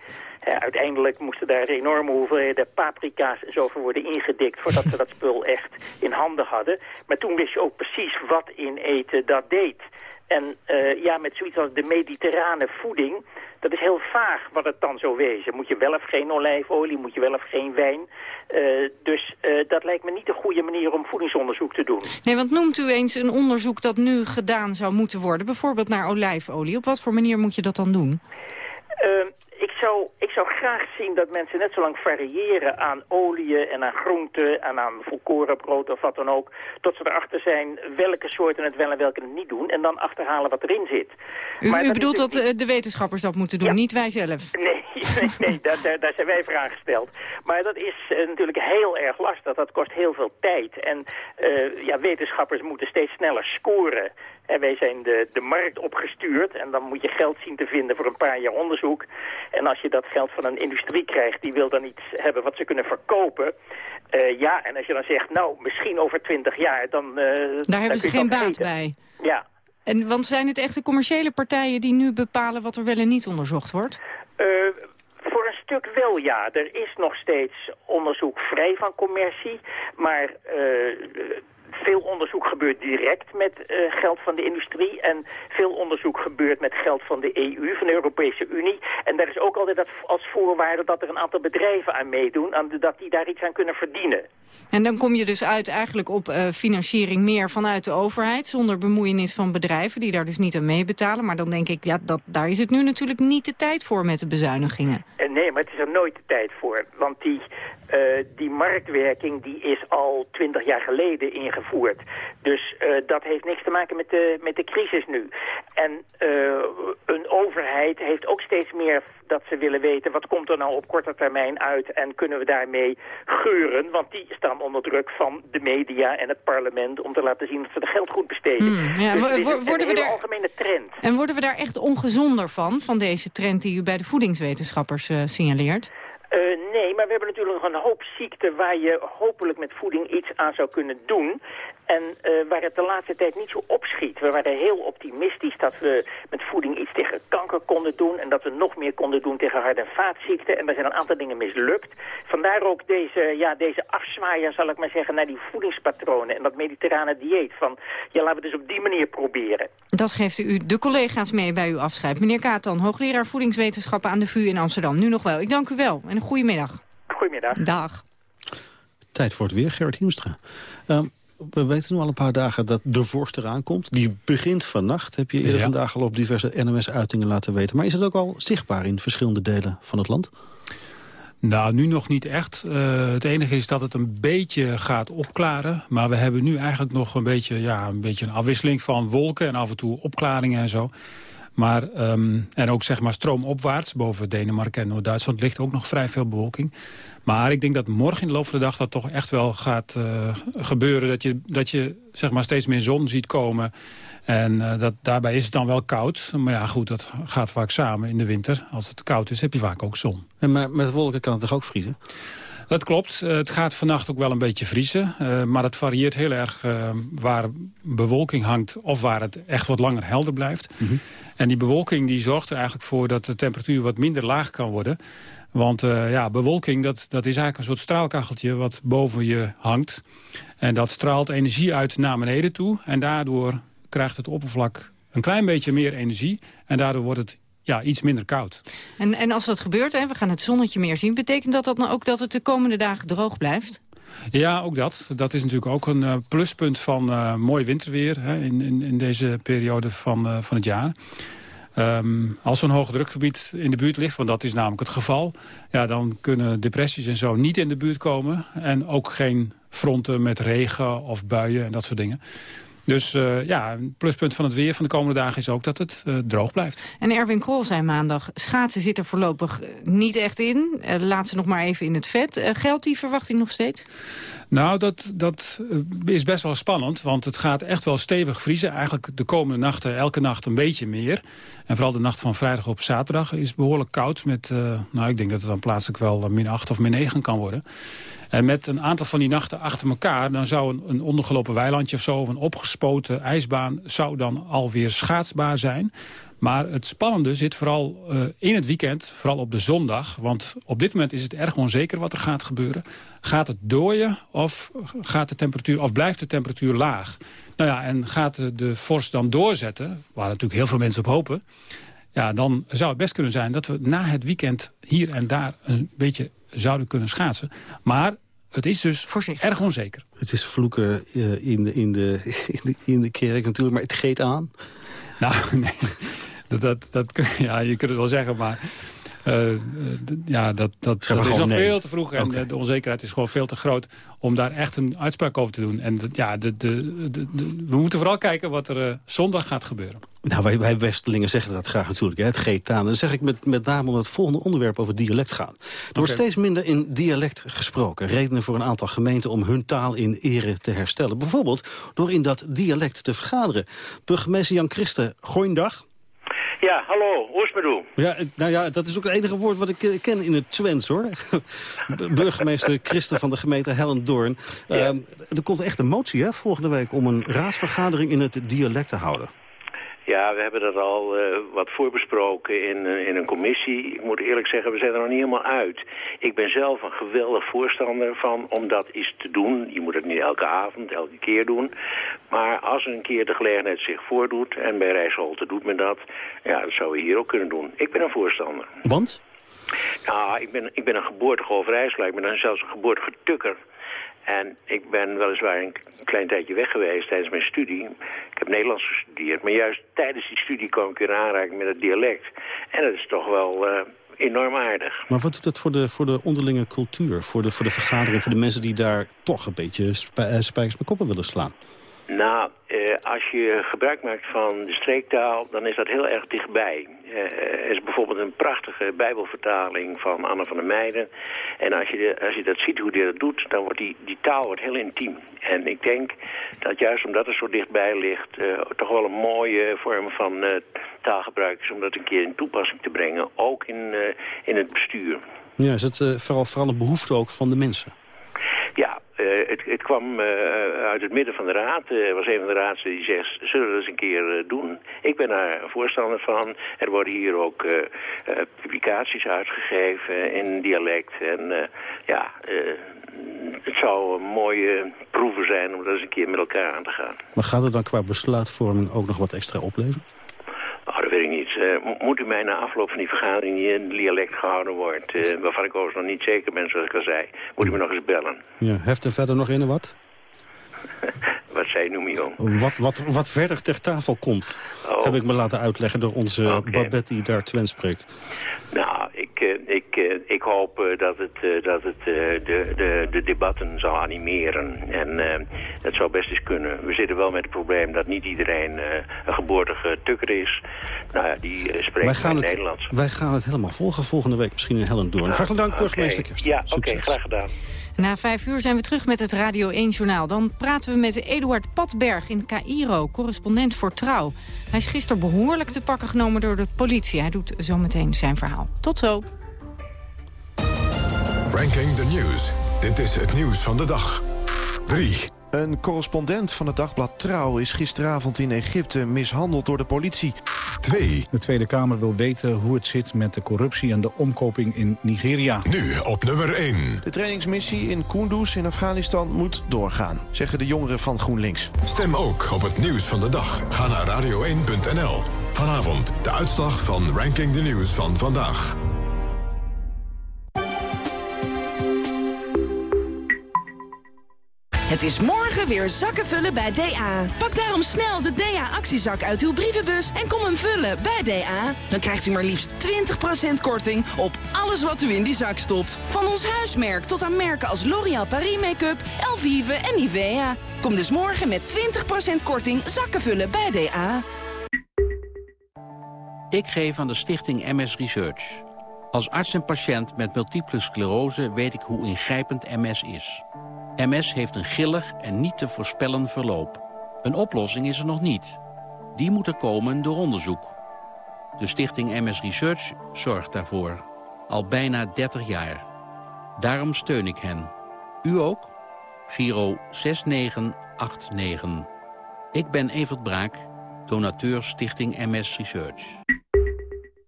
uiteindelijk moesten daar enorme hoeveelheden paprika's en zo voor worden ingedikt... voordat ze dat spul echt in handen hadden. Maar toen wist je ook precies wat in eten dat deed. En uh, ja, met zoiets als de mediterrane voeding dat is heel vaag wat het dan zou wezen. Moet je wel of geen olijfolie, moet je wel of geen wijn. Uh, dus uh, dat lijkt me niet een goede manier om voedingsonderzoek te doen. Nee, want noemt u eens een onderzoek dat nu gedaan zou moeten worden. Bijvoorbeeld naar olijfolie. Op wat voor manier moet je dat dan doen? Ik zou, ik zou graag zien dat mensen net zo lang variëren aan oliën en aan groenten en aan volkorenbrood of wat dan ook. Tot ze erachter zijn welke soorten het wel en welke het niet doen. En dan achterhalen wat erin zit. U, maar u bedoelt dat eh, de wetenschappers dat moeten doen, niet wij zelf? Nee, nee, nee daar, daar, daar, zijn wij voor aangesteld. Maar dat is uh, natuurlijk heel erg lastig. Dat kost heel veel tijd. En uh, ja, wetenschappers moeten steeds sneller scoren. En wij zijn de, de markt opgestuurd en dan moet je geld zien te vinden voor een paar jaar onderzoek. En als je dat geld van een industrie krijgt, die wil dan iets hebben wat ze kunnen verkopen. Uh, ja, en als je dan zegt, nou, misschien over twintig jaar, dan... Uh, Daar hebben ze geen baat bij. Ja. En, want zijn het echt de commerciële partijen die nu bepalen wat er wel en niet onderzocht wordt? Uh, voor een stuk wel, ja. Er is nog steeds onderzoek vrij van commercie, maar veel onderzoek gebeurt direct met uh, geld van de industrie. En veel onderzoek gebeurt met geld van de EU, van de Europese Unie. En daar is ook altijd dat als voorwaarde dat er een aantal bedrijven aan meedoen. Aan de, dat die daar iets aan kunnen verdienen. En dan kom je dus uit eigenlijk op uh, financiering meer vanuit de overheid. Zonder bemoeienis van bedrijven die daar dus niet aan meebetalen. Maar dan denk ik, ja, dat, daar is het nu natuurlijk niet de tijd voor met de bezuinigingen. Uh, nee, maar het is er nooit de tijd voor. Want die, die marktwerking die is al twintig jaar geleden ingevoerd. Dus uh, dat heeft niks te maken met de, met de crisis nu. En uh, een overheid heeft ook steeds meer dat ze willen weten... wat komt er nou op korte termijn uit en kunnen we daarmee geuren? Want die staan onder druk van de media en het parlement... om te laten zien dat ze de geld goed besteden. Mm, ja, dus het is een, worden we daar... algemene trend. En worden we daar echt ongezonder van, van deze trend die u bij de voedingswetenschappers uh, signaleert? Uh, nee, maar we hebben natuurlijk nog een hoop ziekten waar je hopelijk met voeding iets aan zou kunnen doen. En uh, waar het de laatste tijd niet zo opschiet. We waren heel optimistisch dat we met voeding iets tegen kanker konden doen. En dat we nog meer konden doen tegen hart- en vaatziekten. En daar zijn een aantal dingen mislukt. Vandaar ook deze, ja, deze afzwaaier, zal ik maar zeggen, naar die voedingspatronen. En dat mediterrane dieet. Van, ja, laten we dus op die manier proberen. Dat geeft u de collega's mee bij uw afscheid. Meneer Katan, hoogleraar voedingswetenschappen aan de VU in Amsterdam. Nu nog wel. Ik dank u wel en een goede middag. Goedemiddag. Dag. Tijd voor het weer, Gerrit Hiemstra. Um, we weten nu al een paar dagen dat de vorst eraan komt. Die begint vannacht, heb je eerder vandaag al op diverse NOS-uitingen laten weten. Maar is het ook al zichtbaar in verschillende delen van het land? Nou, nu nog niet echt. Uh, het enige is dat het een beetje gaat opklaren. Maar we hebben nu eigenlijk nog een beetje, ja, een beetje een afwisseling van wolken... en af en toe opklaringen en zo. Maar, ehm, en ook zeg maar stroomopwaarts, boven Denemarken en Noord-Duitsland... ligt ook nog vrij veel bewolking. Maar ik denk dat morgen in de loop van de dag dat toch echt wel gaat uh, gebeuren. Dat je, dat je zeg maar steeds meer zon ziet komen. En uh, dat, daarbij is het dan wel koud. Maar ja, goed, dat gaat vaak samen in de winter. Als het koud is, heb je vaak ook zon. En maar met wolken kan het toch ook vriezen? Dat klopt. Uh, het gaat vannacht ook wel een beetje vriezen. Uh, maar het varieert heel erg uh, waar bewolking hangt... of waar het echt wat langer helder blijft. Mm -hmm. En die bewolking die zorgt er eigenlijk voor dat de temperatuur wat minder laag kan worden. Want ja, bewolking dat, dat is eigenlijk een soort straalkacheltje wat boven je hangt. En dat straalt energie uit naar beneden toe. En daardoor krijgt het oppervlak een klein beetje meer energie. En daardoor wordt het ja, iets minder koud. En, en als dat gebeurt, hè, we gaan het zonnetje meer zien... betekent dat, dat dan ook dat het de komende dagen droog blijft? Ja, ook dat. Dat is natuurlijk ook een uh, pluspunt van uh, mooi winterweer... Hè, in, in, in, deze periode van, uh, van het jaar. Um, als zo'n hoogdrukgebied in de buurt ligt, want dat is namelijk het geval... Ja, dan kunnen depressies en zo niet in de buurt komen. En ook geen fronten met regen of buien en dat soort dingen. Dus uh, ja, een pluspunt van het weer van de komende dagen is ook dat het uh, droog blijft. En Erwin Krol zei maandag, schaatsen zit er voorlopig niet echt in. Uh, laat ze nog maar even in het vet. geldt die verwachting nog steeds? Nou, dat, dat is best wel spannend, want het gaat echt wel stevig vriezen. Eigenlijk de komende nachten, elke nacht een beetje meer. En vooral de nacht van vrijdag op zaterdag is behoorlijk koud. Met, nou, ik denk dat het dan plaatselijk wel min 8 of min 9 kan worden. En met een aantal van die nachten achter elkaar... dan zou een, ondergelopen weilandje of zo... of een opgespoten ijsbaan zou dan alweer schaatsbaar zijn. Maar het spannende zit vooral uh, in het weekend, vooral op de zondag. Want op dit moment is het erg onzeker wat er gaat gebeuren. Gaat het dooien of, gaat de temperatuur, of blijft de temperatuur laag? Nou ja, en gaat de, de vorst dan doorzetten... waar natuurlijk heel veel mensen op hopen... Ja, dan zou het best kunnen zijn dat we na het weekend hier en daar een beetje zouden kunnen schaatsen. Maar het is dus Voorzichtig. erg onzeker. Het is vloeken uh, in, de, in, de, in, de, in de kerk natuurlijk, maar het geet aan. Nou, nee. Dat, dat, dat, ja, je kunt het wel zeggen, maar... Uh, ja, dat, dat, dat is nog nee. veel te vroeg. En okay. de onzekerheid is gewoon veel te groot om daar echt een uitspraak over te doen. En ja, de, de, de, we moeten vooral kijken wat er zondag gaat gebeuren. Nou, wij, wij Westelingen zeggen dat graag natuurlijk, hè, het geetaan. Dan zeg ik met, met name om het volgende onderwerp over dialect gaat. Er okay. wordt steeds minder in dialect gesproken. Redenen voor een aantal gemeenten om hun taal in ere te herstellen. Bijvoorbeeld door in dat dialect te vergaderen. Burgemeester Jan Christen, goeiedag. Ja, hallo, hoe is het met u? Ja, nou ja, dat is ook het enige woord wat ik uh, ken in het Twents, hoor. Burgemeester Christen van de gemeente Hellendoorn. Ja. Uh, er komt echt een motie, hè, volgende week... om een raadsvergadering in het dialect te houden. Ja, we hebben dat al uh, wat voorbesproken in, uh, in een commissie. Ik moet eerlijk zeggen, we zijn er nog niet helemaal uit. Ik ben zelf een geweldig voorstander van om dat eens te doen. Je moet het niet elke avond, elke keer doen. Maar als een keer de gelegenheid zich voordoet, en bij Rijsholte doet men dat... ja, dat zou je hier ook kunnen doen. Ik ben een voorstander. Want? Nou, ik ben, ik ben een geboortige Overijsselaar. Ik ben dan zelfs een geboortige tukker. En ik ben weliswaar een klein tijdje weg geweest tijdens mijn studie. Ik heb Nederlands gestudeerd, maar juist tijdens die studie kwam ik in aanraking met het dialect. En dat is toch wel uh, enorm aardig. Maar wat doet dat voor de, voor de onderlinge cultuur? Voor de, voor de vergadering, voor de mensen die daar toch een beetje spijkers met koppen willen slaan? Nou, eh, als je gebruik maakt van de streektaal, dan is dat heel erg dichtbij. Uh, er is bijvoorbeeld een prachtige bijbelvertaling van Anne van der Meijden. En als je, als je dat ziet hoe die dat doet, dan wordt die, die taal wordt heel intiem. En ik denk dat juist omdat het zo dichtbij ligt, uh, toch wel een mooie vorm van uh, taalgebruik is om dat een keer in toepassing te brengen. Ook in, in het bestuur. Ja, is het vooral, vooral een behoefte ook van de mensen? Uh, het, het, kwam uh, uit het midden van de raad. Er uh, was een van de raadsen die zegt, zullen we dat eens een keer doen? Ik ben daar voorstander van. Er worden hier ook publicaties uitgegeven in dialect. En ja, het zou een mooie proeven zijn om dat eens een keer met elkaar aan te gaan. Maar gaat het dan qua besluitvorming ook nog wat extra opleveren? Oh, dat weet ik niet. Uh, moet u mij na afloop van die vergadering die in dialect gehouden wordt... Uh, waarvan ik overigens nog niet zeker ben, zoals ik al zei... moet u me nog eens bellen. Ja, heft er verder nog in en wat? wat zij noemen, joh. Wat, wat, wat verder ter tafel komt, oh. heb ik me laten uitleggen door onze Babette die daar Twent spreekt. Nou, ik, eh, ik, eh, ik hoop eh, dat het, dat het de, de, de debatten zal animeren. En dat zou best eens kunnen. We zitten wel met het probleem dat niet iedereen een geboortige tukker is. Nou ja, die spreekt in het Nederlands. Wij gaan het helemaal volgen volgende week, misschien in Hellendoorn. Hartelijk dank, burgemeester Kerst. Ja, oké, graag gedaan. Na vijf uur zijn we terug met het Radio 1-journaal. Dan praten we met Eduard Patberg in Cairo, correspondent voor Trouw. Hij is gisteren behoorlijk te pakken genomen door de politie. Hij doet zometeen zijn verhaal. Tot zo. Ranking the News. Dit is het nieuws van de dag. 3. Een correspondent van het dagblad Trouw is gisteravond in Egypte mishandeld door de politie. 2. De Tweede Kamer wil weten hoe het zit met de corruptie en de omkoping in Nigeria. Nu op nummer 1. De trainingsmissie in Kunduz in Afghanistan moet doorgaan, zeggen de jongeren van GroenLinks. Stem ook op het nieuws van de dag. Ga naar radio1.nl. Vanavond de uitslag van Ranking the News van vandaag. Het is morgen weer zakken vullen bij DA. Pak daarom snel de DA-actiezak uit uw brievenbus en kom hem vullen bij DA. Dan krijgt u maar liefst 20% korting op alles wat u in die zak stopt. Van ons huismerk tot aan merken als L'Oréal Paris Make-up, Elvive en Nivea. Kom dus morgen met 20% korting zakken vullen bij DA. Ik geef aan de stichting MS Research. Als arts en patiënt met multiple sclerose weet ik hoe ingrijpend MS is... MS heeft een gillig en niet te voorspellen verloop. Een oplossing is er nog niet. Die moet er komen door onderzoek. De stichting MS Research zorgt daarvoor. Al bijna 30 jaar. Daarom steun ik hen. U ook? Giro 6989. Ik ben Evert Braak, donateur Stichting MS Research.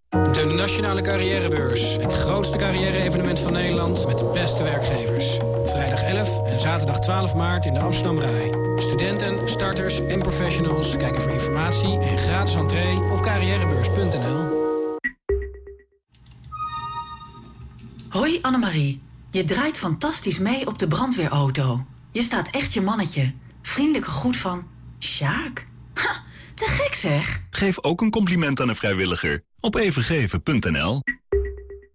De Nationale Carrièrebeurs. Het grootste carrière-evenement van Nederland met de beste werkgevers. Vrijdag 11 en zaterdag 12 maart in de Amsterdam Rai. Studenten, starters en professionals kijken voor informatie en gratis entree op carrièrebeurs.nl. Hoi Annemarie. Je draait fantastisch mee op de brandweerauto. Je staat echt je mannetje. Vriendelijke groet van... Sjaak. Ha, te gek zeg. Geef ook een compliment aan een vrijwilliger op evengeven.nl.